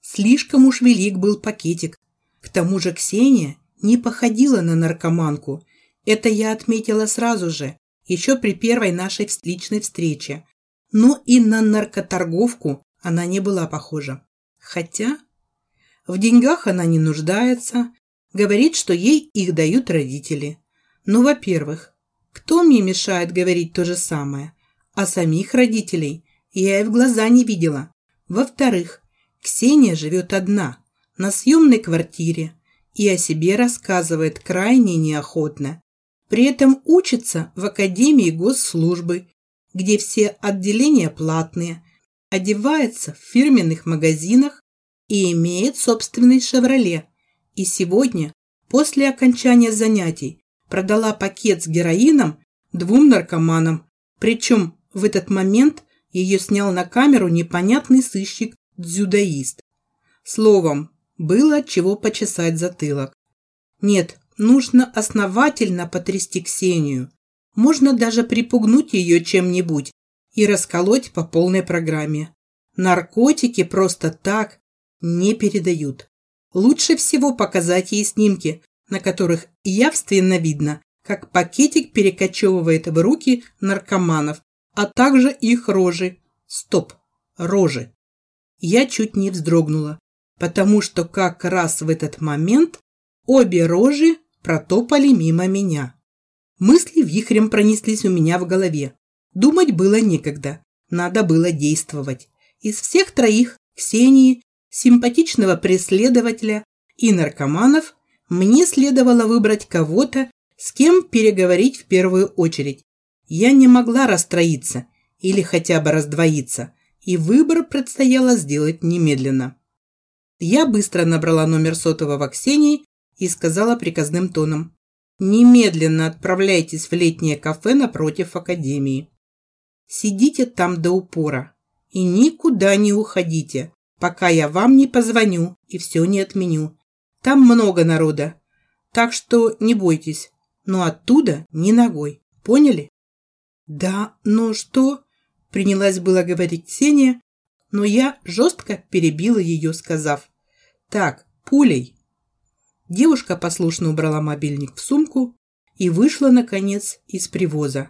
Слишком уж велик был пакетик. К тому же Ксения не походила на наркоманку. Это я отметила сразу же, еще при первой нашей личной встрече. Но и на наркоторговку она не была похожа. Хотя в деньгах она не нуждается, говорит, что ей их дают родители. Ну, во-первых, кто мне мешает говорить то же самое? А самих родителей я и в глаза не видела. Во-вторых, Ксения живет одна, на съемной квартире, и о себе рассказывает крайне неохотно. При этом учится в Академии госслужбы, где все отделения платные, одевается в фирменных магазинах, и имеет собственный «Шевроле». И сегодня, после окончания занятий, продала пакет с героином двум наркоманам. Причем в этот момент ее снял на камеру непонятный сыщик-дзюдоист. Словом, было от чего почесать затылок. Нет, нужно основательно потрясти Ксению. Можно даже припугнуть ее чем-нибудь и расколоть по полной программе. Наркотики просто так не передают. Лучше всего показать ей снимки, на которых явственно видно, как пакетик перекочевывает в руки наркоманов, а также их рожи. Стоп, рожи. Я чуть не вздрогнула, потому что как раз в этот момент обе рожи протопали мимо меня. Мысли вихрем пронеслись у меня в голове. Думать было некогда, надо было действовать. Из всех троих, Ксении, симпатичного преследователя и наркоманов, мне следовало выбрать кого-то, с кем переговорить в первую очередь. Я не могла расстроиться или хотя бы раздвоиться, и выбор предстояло сделать немедленно. Я быстро набрала номер сотового Ксении и сказала приказным тоном. «Немедленно отправляйтесь в летнее кафе напротив академии. Сидите там до упора и никуда не уходите, пока я вам не позвоню и все не отменю. Там много народа, так что не бойтесь, но оттуда ни ногой. Поняли? Да, но что? Принялась было говорить Ксения, но я жестко перебила ее, сказав. Так, пулей. Девушка послушно убрала мобильник в сумку и вышла, наконец, из привоза.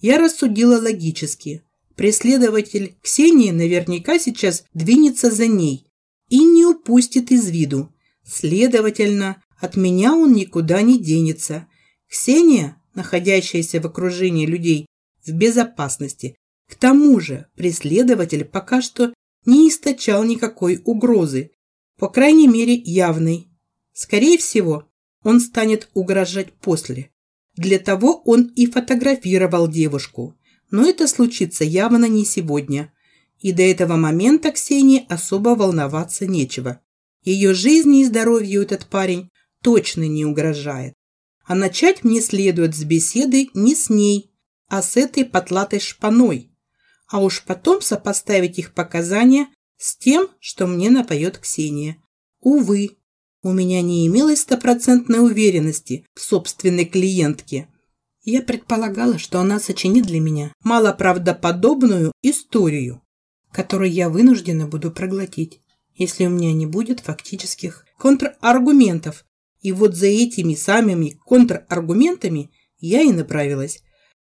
Я рассудила логически. Преследователь Ксении наверняка сейчас двинется за ней и не упустит из виду. Следовательно, от меня он никуда не денется. Ксения, находящаяся в окружении людей, в безопасности. К тому же преследователь пока что не источал никакой угрозы, по крайней мере явной. Скорее всего, он станет угрожать после. Для того он и фотографировал девушку. Но это случится явно не сегодня. И до этого момента Ксении особо волноваться нечего. Ее жизни и здоровью этот парень точно не угрожает. А начать мне следует с беседы не с ней, а с этой потлатой шпаной. А уж потом сопоставить их показания с тем, что мне напоет Ксения. Увы, у меня не имелось стопроцентной уверенности в собственной клиентке. Я предполагала, что она сочинит для меня малоправдоподобную историю, которую я вынуждена буду проглотить, если у меня не будет фактических контраргументов. И вот за этими самыми контраргументами я и направилась.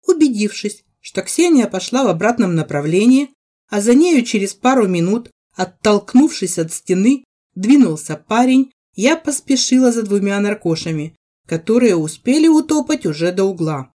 Убедившись, что Ксения пошла в обратном направлении, а за нею через пару минут, оттолкнувшись от стены, двинулся парень, я поспешила за двумя наркошами, которые успели утопать уже до угла.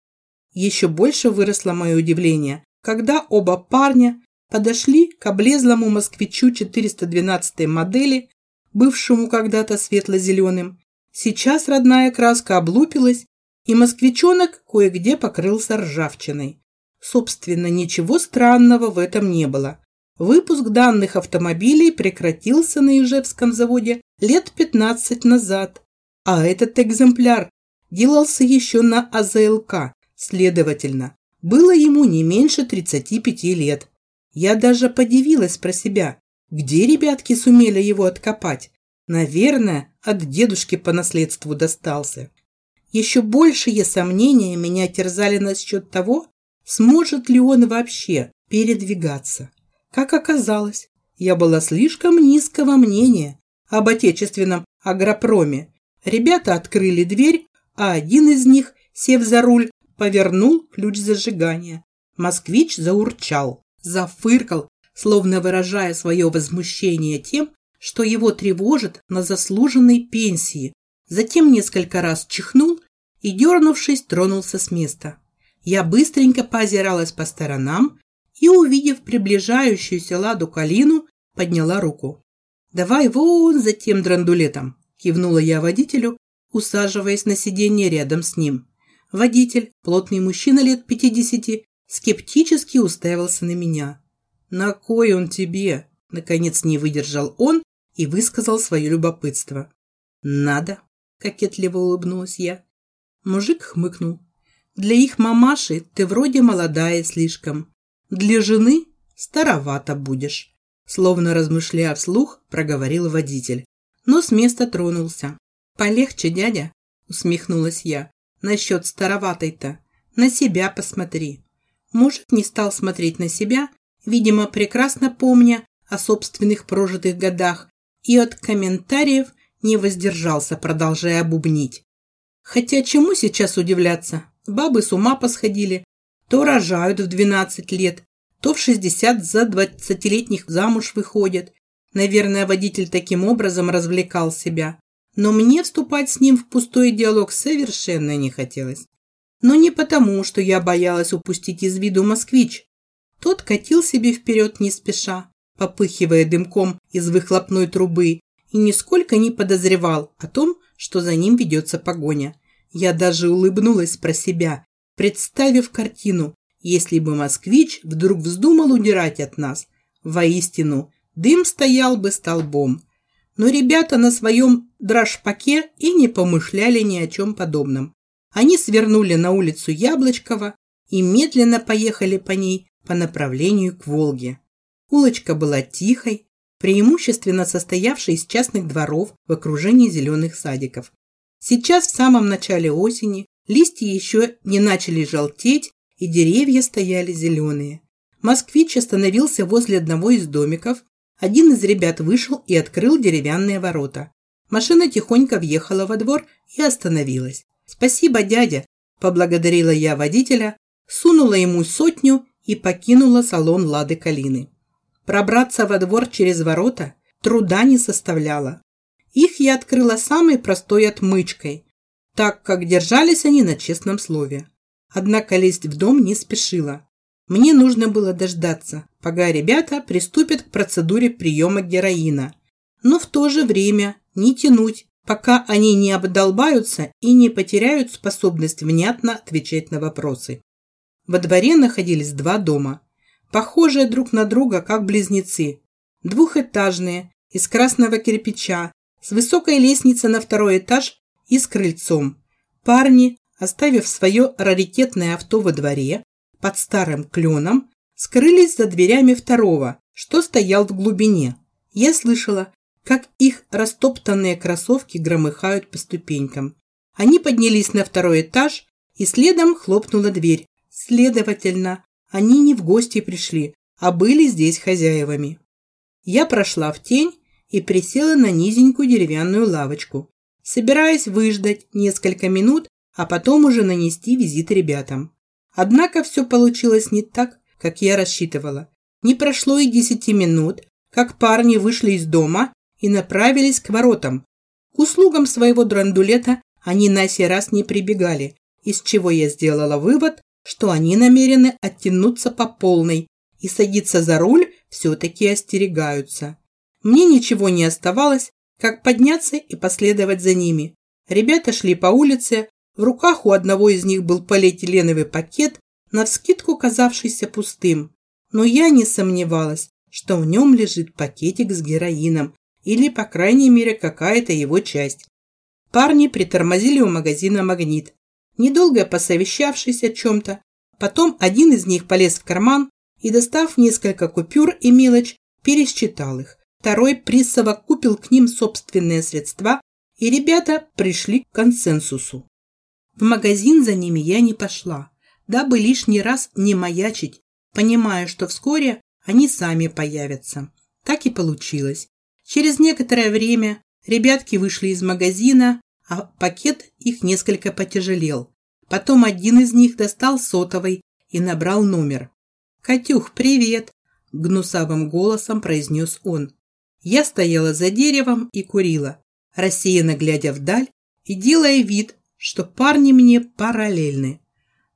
Еще больше выросло мое удивление, когда оба парня подошли к облезлому москвичу 412 модели, бывшему когда-то светло-зеленым. Сейчас родная краска облупилась, и москвичонок кое-где покрылся ржавчиной. Собственно, ничего странного в этом не было. Выпуск данных автомобилей прекратился на Ижевском заводе лет 15 назад, а этот экземпляр делался еще на АЗЛК, следовательно, было ему не меньше 35 лет. Я даже подивилась про себя, где ребятки сумели его откопать. Наверное, от дедушки по наследству достался. Еще большие сомнения меня терзали насчет того, сможет ли он вообще передвигаться. Как оказалось, я была слишком низкого мнения об отечественном агропроме. Ребята открыли дверь, а один из них, сев за руль, повернул ключ зажигания. Москвич заурчал, зафыркал, словно выражая свое возмущение тем, что его тревожит на заслуженной пенсии. Затем несколько раз чихнул и, дернувшись, тронулся с места. Я быстренько поозиралась по сторонам и, увидев приближающуюся Ладу Калину, подняла руку. «Давай вон за тем драндулетом», – кивнула я водителю, усаживаясь на сиденье рядом с ним. Водитель, плотный мужчина лет пятидесяти, скептически уставился на меня. «На кой он тебе?» – наконец не выдержал он и высказал свое любопытство. «Надо», – кокетливо улыбнулась я. Мужик хмыкнул. «Для их мамаши ты вроде молодая слишком. Для жены старовато будешь», – словно размышляя вслух, проговорил водитель. Но с места тронулся. «Полегче, дядя», – усмехнулась я. «Насчет староватой-то. На себя посмотри». Мужик не стал смотреть на себя, видимо, прекрасно помня о собственных прожитых годах, и от комментариев не воздержался, продолжая бубнить. Хотя чему сейчас удивляться? Бабы с ума посходили. То рожают в 12 лет, то в 60 за 20-летних замуж выходят. Наверное, водитель таким образом развлекал себя. Но мне вступать с ним в пустой диалог совершенно не хотелось. Но не потому, что я боялась упустить из виду москвич. Тот катил себе вперед не спеша, попыхивая дымком из выхлопной трубы, и нисколько не подозревал о том, что за ним ведется погоня. Я даже улыбнулась про себя, представив картину, если бы москвич вдруг вздумал удирать от нас. Воистину, дым стоял бы столбом. Но ребята на своем дрожпаке и не помышляли ни о чем подобном. Они свернули на улицу Яблочкова и медленно поехали по ней по направлению к Волге. Улочка была тихой, преимущественно состоявшей из частных дворов в окружении зеленых садиков. Сейчас, в самом начале осени, листья еще не начали желтеть, и деревья стояли зеленые. Москвич остановился возле одного из домиков. Один из ребят вышел и открыл деревянные ворота. Машина тихонько въехала во двор и остановилась. «Спасибо, дядя!» – поблагодарила я водителя, сунула ему сотню и покинула салон Лады Калины. Пробраться во двор через ворота труда не составляло. Их я открыла самой простой отмычкой, так как держались они на честном слове. Однако лезть в дом не спешила. Мне нужно было дождаться, пока ребята приступят к процедуре приема героина. Но в то же время не тянуть, пока они не обдолбаются и не потеряют способность внятно отвечать на вопросы. Во дворе находились два дома похожие друг на друга, как близнецы. Двухэтажные, из красного кирпича, с высокой лестницей на второй этаж и с крыльцом. Парни, оставив свое раритетное авто во дворе, под старым кленом, скрылись за дверями второго, что стоял в глубине. Я слышала, как их растоптанные кроссовки громыхают по ступенькам. Они поднялись на второй этаж, и следом хлопнула дверь. Следовательно, они не в гости пришли, а были здесь хозяевами. Я прошла в тень и присела на низенькую деревянную лавочку, собираясь выждать несколько минут, а потом уже нанести визит ребятам. Однако все получилось не так, как я рассчитывала. Не прошло и десяти минут, как парни вышли из дома и направились к воротам. К услугам своего драндулета они на сей раз не прибегали, из чего я сделала вывод, что они намерены оттянуться по полной и садиться за руль все-таки остерегаются. Мне ничего не оставалось, как подняться и последовать за ними. Ребята шли по улице, в руках у одного из них был полиэтиленовый пакет, навскидку казавшийся пустым. Но я не сомневалась, что в нем лежит пакетик с героином или, по крайней мере, какая-то его часть. Парни притормозили у магазина «Магнит». Недолго посовещавшись о чем-то, потом один из них полез в карман и, достав несколько купюр и мелочь, пересчитал их. Второй присовокупил к ним собственные средства, и ребята пришли к консенсусу. В магазин за ними я не пошла, дабы лишний раз не маячить, понимая, что вскоре они сами появятся. Так и получилось. Через некоторое время ребятки вышли из магазина, а пакет их несколько потяжелел. Потом один из них достал сотовый и набрал номер. «Катюх, привет!» – гнусавым голосом произнес он. Я стояла за деревом и курила, рассеянно глядя вдаль и делая вид, что парни мне параллельны.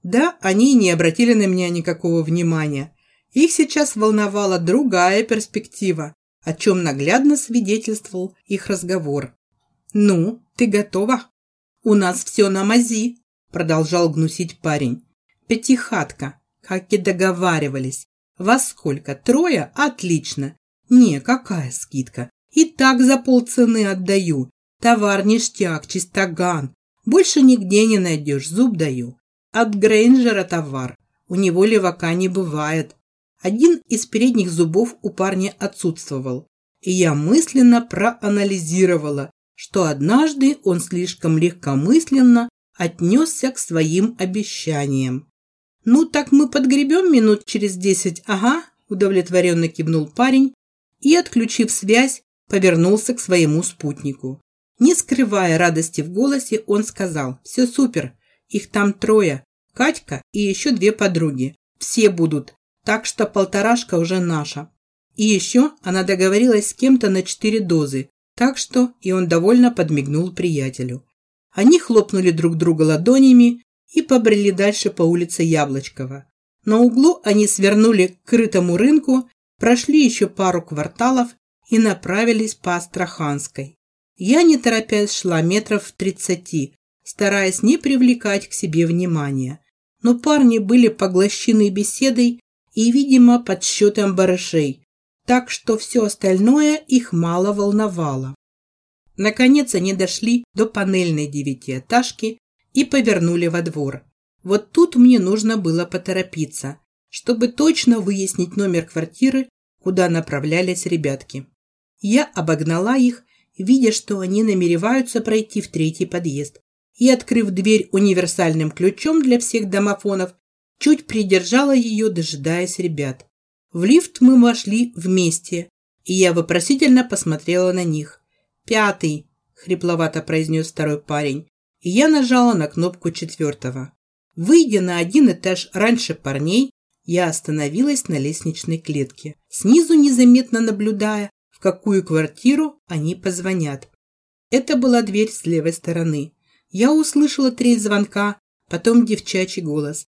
Да, они не обратили на меня никакого внимания. Их сейчас волновала другая перспектива, о чем наглядно свидетельствовал их разговор. «Ну, ты готова? У нас все на мази», – продолжал гнусить парень. «Пятихатка, как и договаривались. Во сколько? Трое? Отлично. Не, какая скидка? И так за полцены отдаю. Товар ништяк, чистоган. Больше нигде не найдешь, зуб даю. От Грейнджера товар. У него левака не бывает. Один из передних зубов у парня отсутствовал. И я мысленно проанализировала, что однажды он слишком легкомысленно отнесся к своим обещаниям. «Ну, так мы подгребем минут через десять, ага», удовлетворенно кивнул парень и, отключив связь, повернулся к своему спутнику. Не скрывая радости в голосе, он сказал, «Все супер, их там трое, Катька и еще две подруги. Все будут, так что полторашка уже наша. И еще она договорилась с кем-то на четыре дозы, так что и он довольно подмигнул приятелю. Они хлопнули друг друга ладонями и побрели дальше по улице Яблочкова. На углу они свернули к крытому рынку, прошли еще пару кварталов и направились по Астраханской. Я, не торопясь, шла метров в тридцати, стараясь не привлекать к себе внимания. Но парни были поглощены беседой и, видимо, подсчетом барышей, так что все остальное их мало волновало. Наконец они дошли до панельной девятиэтажки и повернули во двор. Вот тут мне нужно было поторопиться, чтобы точно выяснить номер квартиры, куда направлялись ребятки. Я обогнала их, видя, что они намереваются пройти в третий подъезд, и, открыв дверь универсальным ключом для всех домофонов, чуть придержала ее, дожидаясь ребят. В лифт мы вошли вместе, и я вопросительно посмотрела на них. «Пятый», – хрипловато произнес второй парень, и я нажала на кнопку четвертого. Выйдя на один этаж раньше парней, я остановилась на лестничной клетке, снизу незаметно наблюдая, в какую квартиру они позвонят. Это была дверь с левой стороны. Я услышала трель звонка, потом девчачий голос.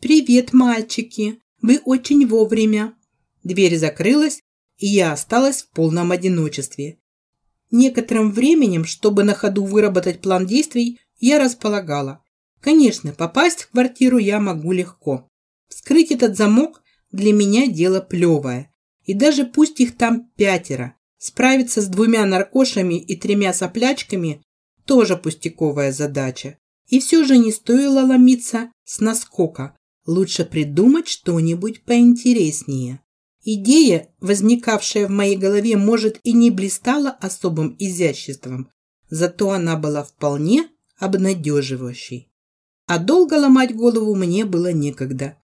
«Привет, мальчики! Вы очень вовремя!» Дверь закрылась, и я осталась в полном одиночестве. Некоторым временем, чтобы на ходу выработать план действий, я располагала. Конечно, попасть в квартиру я могу легко. Вскрыть этот замок для меня дело плевое. И даже пусть их там пятеро, справиться с двумя наркошами и тремя соплячками – тоже пустяковая задача. И все же не стоило ломиться с наскока. Лучше придумать что-нибудь поинтереснее. Идея, возникавшая в моей голове, может и не блистала особым изяществом, зато она была вполне обнадеживающей. А долго ломать голову мне было некогда.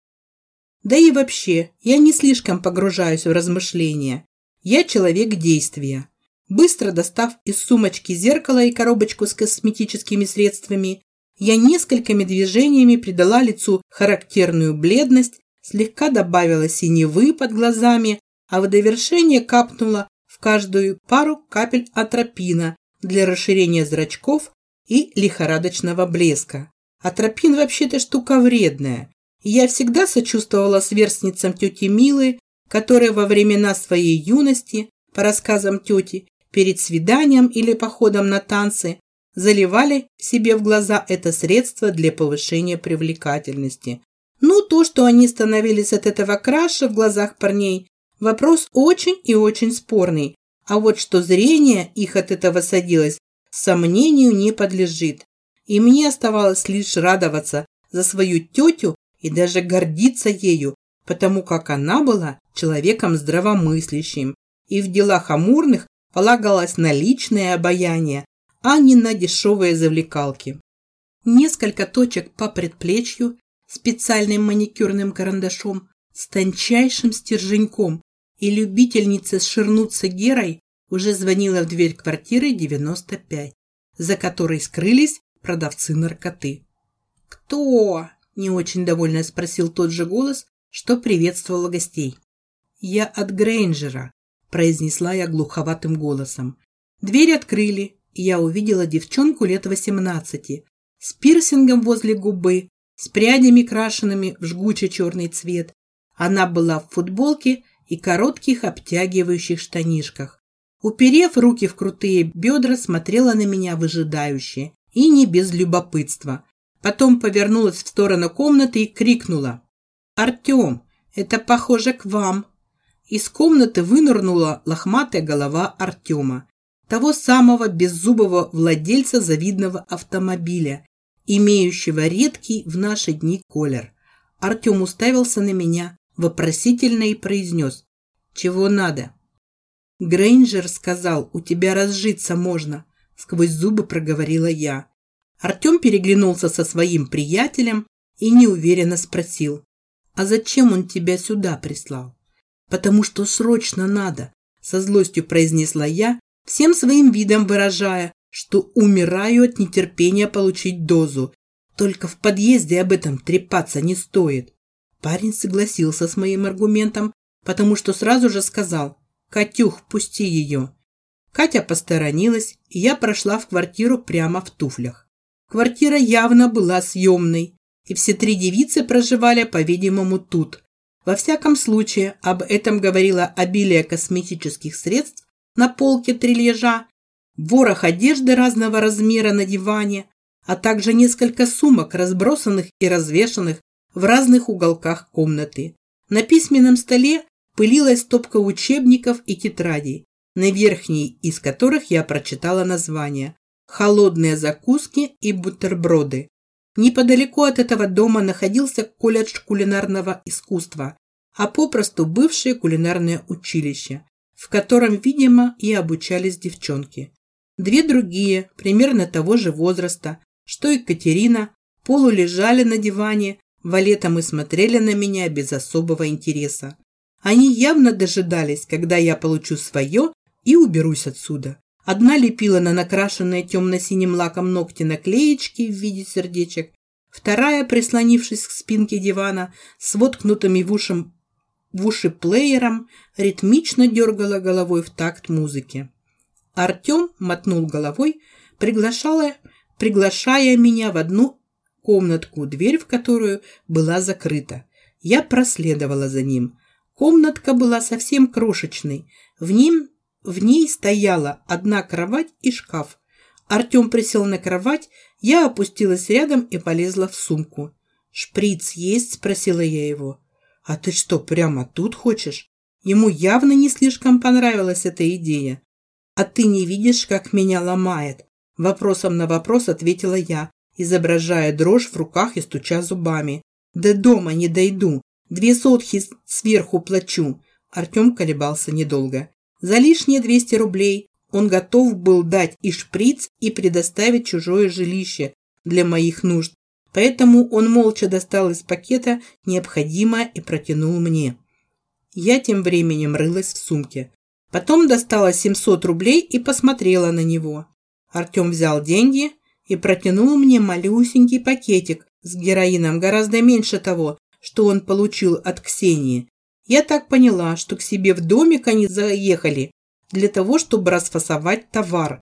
Да и вообще, я не слишком погружаюсь в размышления. Я человек действия. Быстро достав из сумочки зеркало и коробочку с косметическими средствами, я несколькими движениями придала лицу характерную бледность слегка добавила синевы под глазами, а в довершение капнула в каждую пару капель атропина для расширения зрачков и лихорадочного блеска. Атропин вообще-то штука вредная. Я всегда сочувствовала сверстницам тети Милы, которые во времена своей юности, по рассказам тети, перед свиданием или походом на танцы, заливали себе в глаза это средство для повышения привлекательности, ну, то, что они становились от этого краше в глазах парней, вопрос очень и очень спорный. А вот что зрение их от этого садилось, сомнению не подлежит. И мне оставалось лишь радоваться за свою тетю и даже гордиться ею, потому как она была человеком здравомыслящим и в делах амурных полагалось на личное обаяние, а не на дешевые завлекалки. Несколько точек по предплечью специальным маникюрным карандашом с тончайшим стерженьком, и любительница сширнуться Герой уже звонила в дверь квартиры 95, за которой скрылись продавцы наркоты. «Кто?» – не очень довольно спросил тот же голос, что приветствовал гостей. «Я от Грейнджера», – произнесла я глуховатым голосом. Дверь открыли, и я увидела девчонку лет восемнадцати с пирсингом возле губы с прядями, крашенными в жгучий черный цвет. Она была в футболке и коротких обтягивающих штанишках. Уперев руки в крутые бедра, смотрела на меня выжидающе и не без любопытства. Потом повернулась в сторону комнаты и крикнула. «Артем, это похоже к вам!» из комнаты вынырнула лохматая голова Артема, того самого беззубого владельца завидного автомобиля, имеющего редкий в наши дни колер. Артем уставился на меня вопросительно и произнес «Чего надо?» Грейнджер сказал «У тебя разжиться можно», сквозь зубы проговорила я. Артем переглянулся со своим приятелем и неуверенно спросил «А зачем он тебя сюда прислал?» «Потому что срочно надо», со злостью произнесла я, всем своим видом выражая, что умираю от нетерпения получить дозу. Только в подъезде об этом трепаться не стоит. Парень согласился с моим аргументом, потому что сразу же сказал «Катюх, пусти ее». Катя посторонилась, и я прошла в квартиру прямо в туфлях. Квартира явно была съемной, и все три девицы проживали, по-видимому, тут. Во всяком случае, об этом говорило обилие косметических средств на полке трильяжа, ворох одежды разного размера на диване, а также несколько сумок, разбросанных и развешанных в разных уголках комнаты. На письменном столе пылилась стопка учебников и тетрадей, на верхней из которых я прочитала название «Холодные закуски и бутерброды». Неподалеку от этого дома находился колледж кулинарного искусства, а попросту бывшее кулинарное училище, в котором, видимо, и обучались девчонки. Две другие, примерно того же возраста, что и Катерина, полулежали на диване, валетом и смотрели на меня без особого интереса. Они явно дожидались, когда я получу свое и уберусь отсюда. Одна лепила на накрашенные темно-синим лаком ногти наклеечки в виде сердечек, вторая, прислонившись к спинке дивана, с воткнутыми в, ушем, в уши плеером, ритмично дергала головой в такт музыки. Артем мотнул головой, приглашая, приглашая меня в одну комнатку, дверь в которую была закрыта. Я проследовала за ним. Комнатка была совсем крошечной. В ним в ней стояла одна кровать и шкаф. Артем присел на кровать, я опустилась рядом и полезла в сумку. «Шприц есть?» – спросила я его. «А ты что, прямо тут хочешь?» Ему явно не слишком понравилась эта идея. «А ты не видишь, как меня ломает?» Вопросом на вопрос ответила я, изображая дрожь в руках и стуча зубами. «До дома не дойду. Две сотки сверху плачу». Артем колебался недолго. За лишние 200 рублей он готов был дать и шприц, и предоставить чужое жилище для моих нужд. Поэтому он молча достал из пакета необходимое и протянул мне. Я тем временем рылась в сумке. Потом достала 700 рублей и посмотрела на него. Артем взял деньги и протянул мне малюсенький пакетик с героином гораздо меньше того, что он получил от Ксении. Я так поняла, что к себе в домик они заехали для того, чтобы расфасовать товар.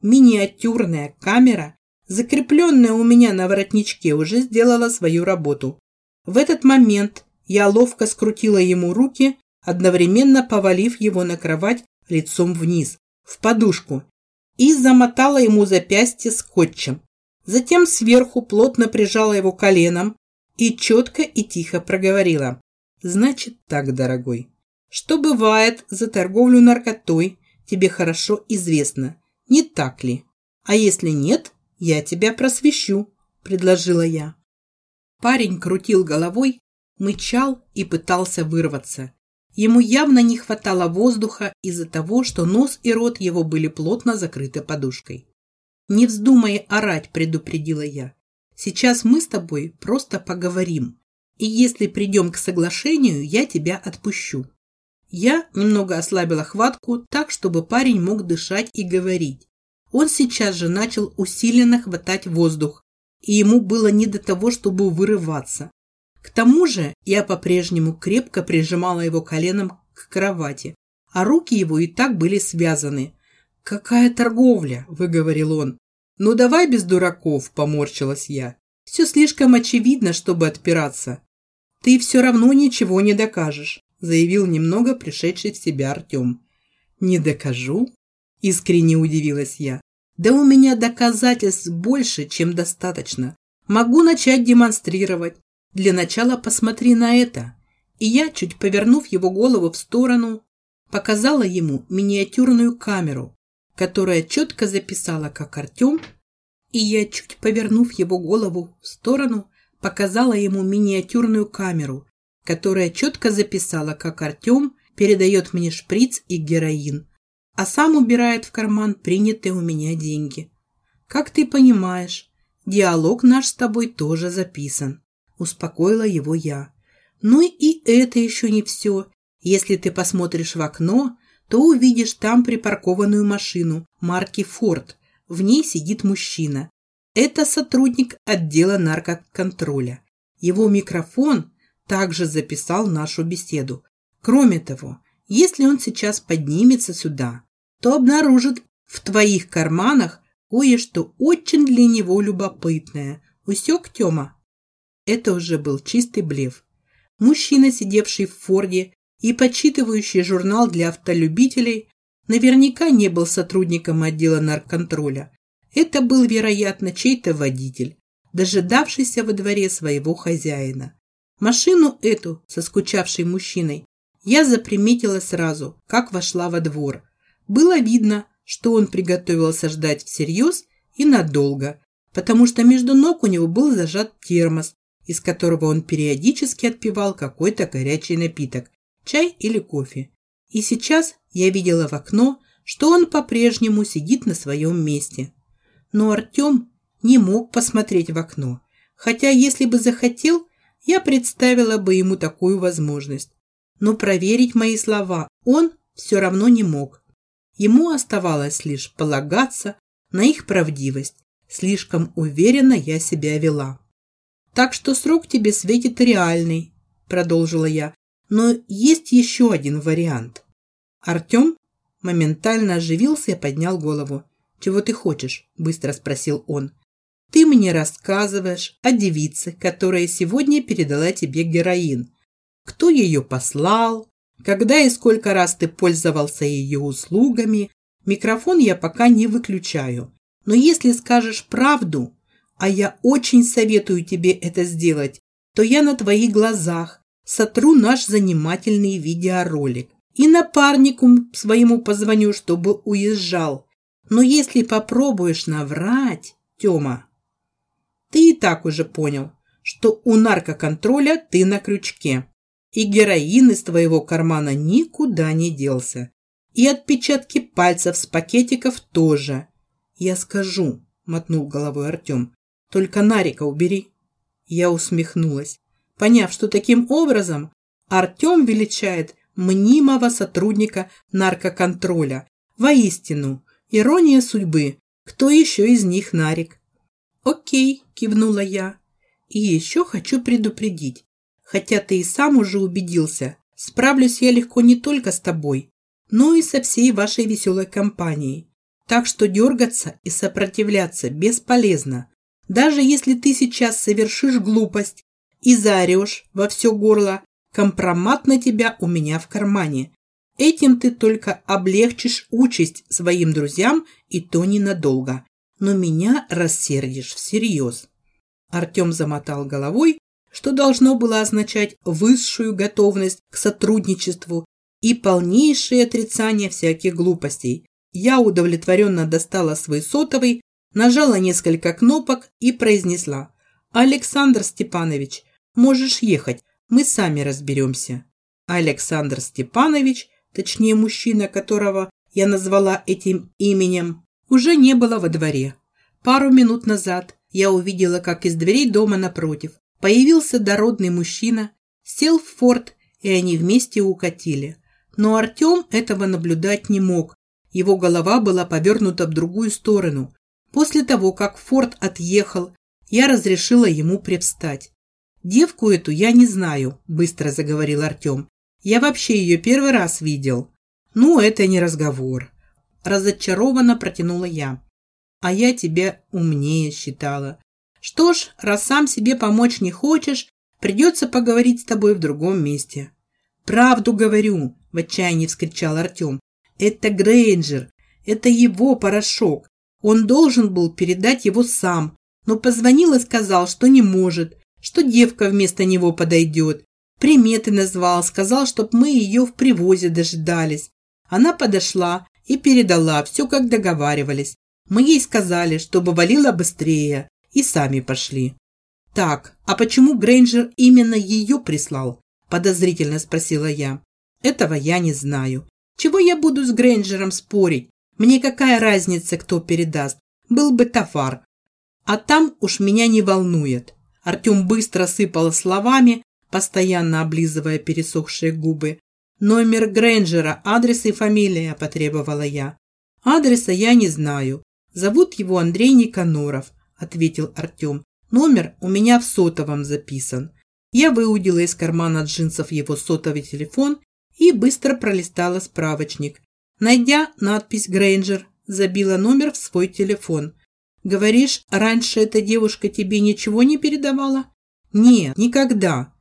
Миниатюрная камера, закрепленная у меня на воротничке, уже сделала свою работу. В этот момент я ловко скрутила ему руки, одновременно повалив его на кровать лицом вниз, в подушку, и замотала ему запястье скотчем. Затем сверху плотно прижала его коленом и четко и тихо проговорила. Значит так, дорогой. Что бывает за торговлю наркотой, тебе хорошо известно, не так ли? А если нет, я тебя просвещу, предложила я. Парень крутил головой, мычал и пытался вырваться. Ему явно не хватало воздуха из-за того, что нос и рот его были плотно закрыты подушкой. «Не вздумай орать», – предупредила я. «Сейчас мы с тобой просто поговорим и если придем к соглашению, я тебя отпущу». Я немного ослабила хватку так, чтобы парень мог дышать и говорить. Он сейчас же начал усиленно хватать воздух, и ему было не до того, чтобы вырываться. К тому же я по-прежнему крепко прижимала его коленом к кровати, а руки его и так были связаны. «Какая торговля?» – выговорил он. «Ну давай без дураков», – поморщилась я. «Все слишком очевидно, чтобы отпираться. «Ты все равно ничего не докажешь», заявил немного пришедший в себя Артем. «Не докажу?» – искренне удивилась я. «Да у меня доказательств больше, чем достаточно. Могу начать демонстрировать. Для начала посмотри на это». И я, чуть повернув его голову в сторону, показала ему миниатюрную камеру, которая четко записала, как Артем, и я, чуть повернув его голову в сторону, показала ему миниатюрную камеру, которая четко записала, как Артем передает мне шприц и героин, а сам убирает в карман принятые у меня деньги. Как ты понимаешь, диалог наш с тобой тоже записан, успокоила его я. Ну и это еще не все. Если ты посмотришь в окно, то увидишь там припаркованную машину марки «Форд». В ней сидит мужчина. Это сотрудник отдела наркоконтроля. Его микрофон также записал нашу беседу. Кроме того, если он сейчас поднимется сюда, то обнаружит в твоих карманах кое-что очень для него любопытное. Усек, Тёма? Это уже был чистый блеф. Мужчина, сидевший в Форде и почитывающий журнал для автолюбителей, наверняка не был сотрудником отдела нарконтроля. Это был, вероятно, чей-то водитель, дожидавшийся во дворе своего хозяина. Машину эту, со скучавшей мужчиной, я заприметила сразу, как вошла во двор. Было видно, что он приготовился ждать всерьез и надолго, потому что между ног у него был зажат термос, из которого он периодически отпивал какой-то горячий напиток, чай или кофе. И сейчас я видела в окно, что он по-прежнему сидит на своем месте. Но Артем не мог посмотреть в окно, хотя если бы захотел, я представила бы ему такую возможность. Но проверить мои слова он все равно не мог. Ему оставалось лишь полагаться на их правдивость. Слишком уверенно я себя вела. Так что срок тебе светит реальный, продолжила я. Но есть еще один вариант. Артем моментально оживился и поднял голову. «Чего ты хочешь?» – быстро спросил он. «Ты мне рассказываешь о девице, которая сегодня передала тебе героин. Кто ее послал? Когда и сколько раз ты пользовался ее услугами? Микрофон я пока не выключаю. Но если скажешь правду, а я очень советую тебе это сделать, то я на твоих глазах сотру наш занимательный видеоролик. И напарнику своему позвоню, чтобы уезжал. Но если попробуешь наврать, Тёма, ты и так уже понял, что у наркоконтроля ты на крючке. И героин из твоего кармана никуда не делся. И отпечатки пальцев с пакетиков тоже. Я скажу, мотнул головой Артем. Только Нарика убери. Я усмехнулась, поняв, что таким образом Артем величает мнимого сотрудника наркоконтроля. Воистину, ирония судьбы. Кто еще из них Нарик? Окей, кивнула я. И еще хочу предупредить. Хотя ты и сам уже убедился, справлюсь я легко не только с тобой, но и со всей вашей веселой компанией. Так что дергаться и сопротивляться бесполезно. Даже если ты сейчас совершишь глупость и заорешь во все горло, компромат на тебя у меня в кармане. Этим ты только облегчишь участь своим друзьям и то ненадолго. Но меня рассердишь всерьез. Артем замотал головой, что должно было означать высшую готовность к сотрудничеству и полнейшее отрицание всяких глупостей. Я удовлетворенно достала свой сотовый нажала несколько кнопок и произнесла «Александр Степанович, можешь ехать, мы сами разберемся». Александр Степанович, точнее мужчина, которого я назвала этим именем, уже не было во дворе. Пару минут назад я увидела, как из дверей дома напротив появился дородный мужчина, сел в форт, и они вместе укатили. Но Артем этого наблюдать не мог. Его голова была повернута в другую сторону, После того, как Форд отъехал, я разрешила ему привстать. «Девку эту я не знаю», – быстро заговорил Артем. «Я вообще ее первый раз видел». «Ну, это не разговор». Разочарованно протянула я. «А я тебя умнее считала. Что ж, раз сам себе помочь не хочешь, придется поговорить с тобой в другом месте». «Правду говорю!» – в отчаянии вскричал Артем. «Это Грейнджер. Это его порошок. Он должен был передать его сам, но позвонил и сказал, что не может, что девка вместо него подойдет. Приметы назвал, сказал, чтоб мы ее в привозе дожидались. Она подошла и передала все, как договаривались. Мы ей сказали, чтобы валила быстрее, и сами пошли. «Так, а почему Грейнджер именно ее прислал?» – подозрительно спросила я. «Этого я не знаю. Чего я буду с Грейнджером спорить? Мне какая разница, кто передаст? Был бы товар. А там уж меня не волнует». Артем быстро сыпал словами, постоянно облизывая пересохшие губы. «Номер Грейнджера, адрес и фамилия», – потребовала я. «Адреса я не знаю. Зовут его Андрей Никаноров», – ответил Артем. «Номер у меня в сотовом записан». Я выудила из кармана джинсов его сотовый телефон и быстро пролистала справочник. Найдя надпись «Грейнджер», забила номер в свой телефон. «Говоришь, раньше эта девушка тебе ничего не передавала?» «Нет, никогда.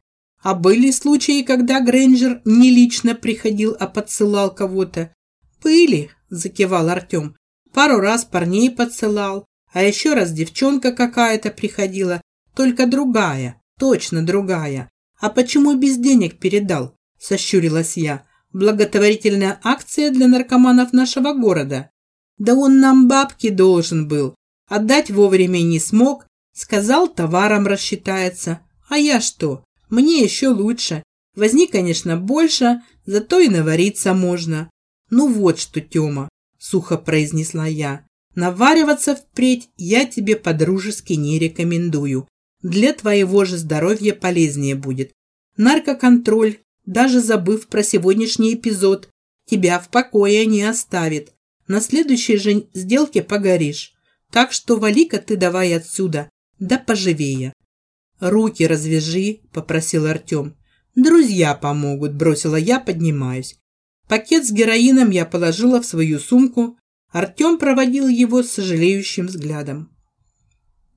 А были случаи, когда Грейнджер не лично приходил, а подсылал кого-то? Были, закивал Артем. Пару раз парней подсылал, а еще раз девчонка какая-то приходила, только другая, точно другая. А почему без денег передал? Сощурилась я. Благотворительная акция для наркоманов нашего города. Да он нам бабки должен был. Отдать вовремя не смог. Сказал, товаром рассчитается. А я что? Мне еще лучше. Возни, конечно, больше, зато и навариться можно. Ну вот что, Тёма, сухо произнесла я. Навариваться впредь я тебе по-дружески не рекомендую. Для твоего же здоровья полезнее будет. Наркоконтроль, даже забыв про сегодняшний эпизод, тебя в покое не оставит. На следующей же сделке погоришь. Так что вали-ка ты давай отсюда, да поживее. «Руки развяжи», – попросил Артем. «Друзья помогут», – бросила я, поднимаюсь. Пакет с героином я положила в свою сумку. Артем проводил его с сожалеющим взглядом.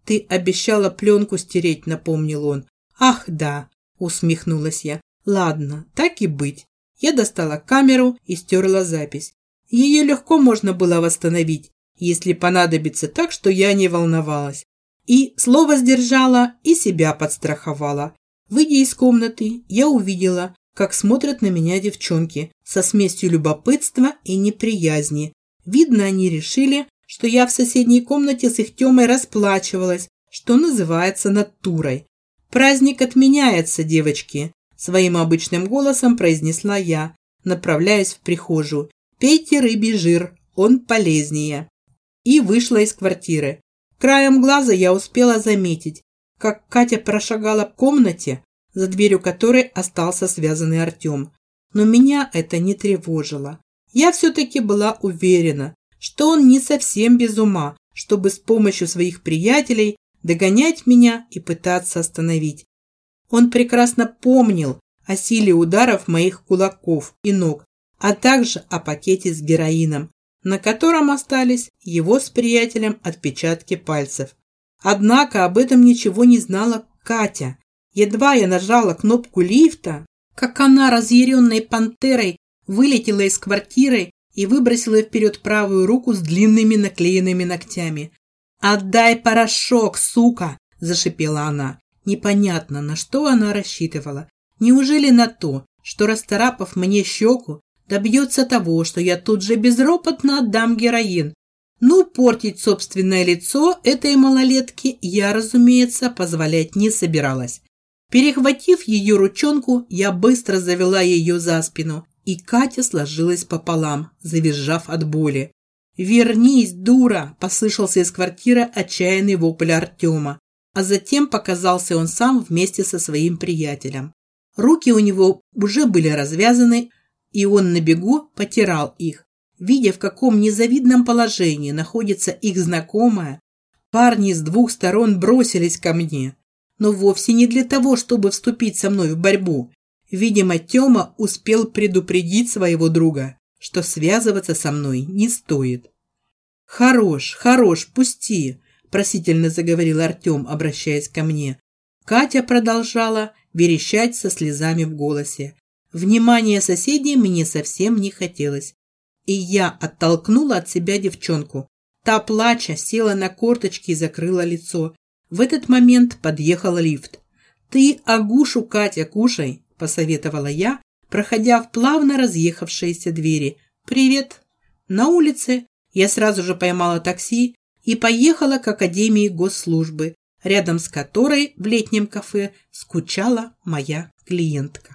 «Ты обещала пленку стереть», – напомнил он. «Ах, да», – усмехнулась я. «Ладно, так и быть». Я достала камеру и стерла запись. Ее легко можно было восстановить, если понадобится так, что я не волновалась. И слово сдержала, и себя подстраховала. Выйдя из комнаты, я увидела, как смотрят на меня девчонки со смесью любопытства и неприязни. Видно, они решили, что я в соседней комнате с их Тёмой расплачивалась, что называется натурой. «Праздник отменяется, девочки», – своим обычным голосом произнесла я, направляясь в прихожую. «Пейте рыбий жир, он полезнее». И вышла из квартиры. Краем глаза я успела заметить, как Катя прошагала в комнате, за дверью которой остался связанный Артем. Но меня это не тревожило. Я все-таки была уверена, что он не совсем без ума, чтобы с помощью своих приятелей догонять меня и пытаться остановить. Он прекрасно помнил о силе ударов моих кулаков и ног, а также о пакете с героином, на котором остались его с приятелем отпечатки пальцев. Однако об этом ничего не знала Катя. Едва я нажала кнопку лифта, как она, разъяренной пантерой, вылетела из квартиры и выбросила вперед правую руку с длинными наклеенными ногтями. «Отдай порошок, сука!» – зашипела она. Непонятно, на что она рассчитывала. Неужели на то, что, расторапав мне щеку, добьется того, что я тут же безропотно отдам героин. Ну, портить собственное лицо этой малолетки я, разумеется, позволять не собиралась. Перехватив ее ручонку, я быстро завела ее за спину, и Катя сложилась пополам, завизжав от боли. «Вернись, дура!» – послышался из квартиры отчаянный вопль Артема, а затем показался он сам вместе со своим приятелем. Руки у него уже были развязаны, и он на бегу потирал их. Видя, в каком незавидном положении находится их знакомая, парни с двух сторон бросились ко мне, но вовсе не для того, чтобы вступить со мной в борьбу. Видимо, Тёма успел предупредить своего друга, что связываться со мной не стоит. «Хорош, хорош, пусти!» – просительно заговорил Артем, обращаясь ко мне. Катя продолжала верещать со слезами в голосе. Внимания соседей мне совсем не хотелось. И я оттолкнула от себя девчонку. Та, плача, села на корточки и закрыла лицо. В этот момент подъехал лифт. «Ты Агушу, Катя, кушай!» – посоветовала я, проходя в плавно разъехавшиеся двери. «Привет!» На улице я сразу же поймала такси и поехала к Академии госслужбы, рядом с которой в летнем кафе скучала моя клиентка.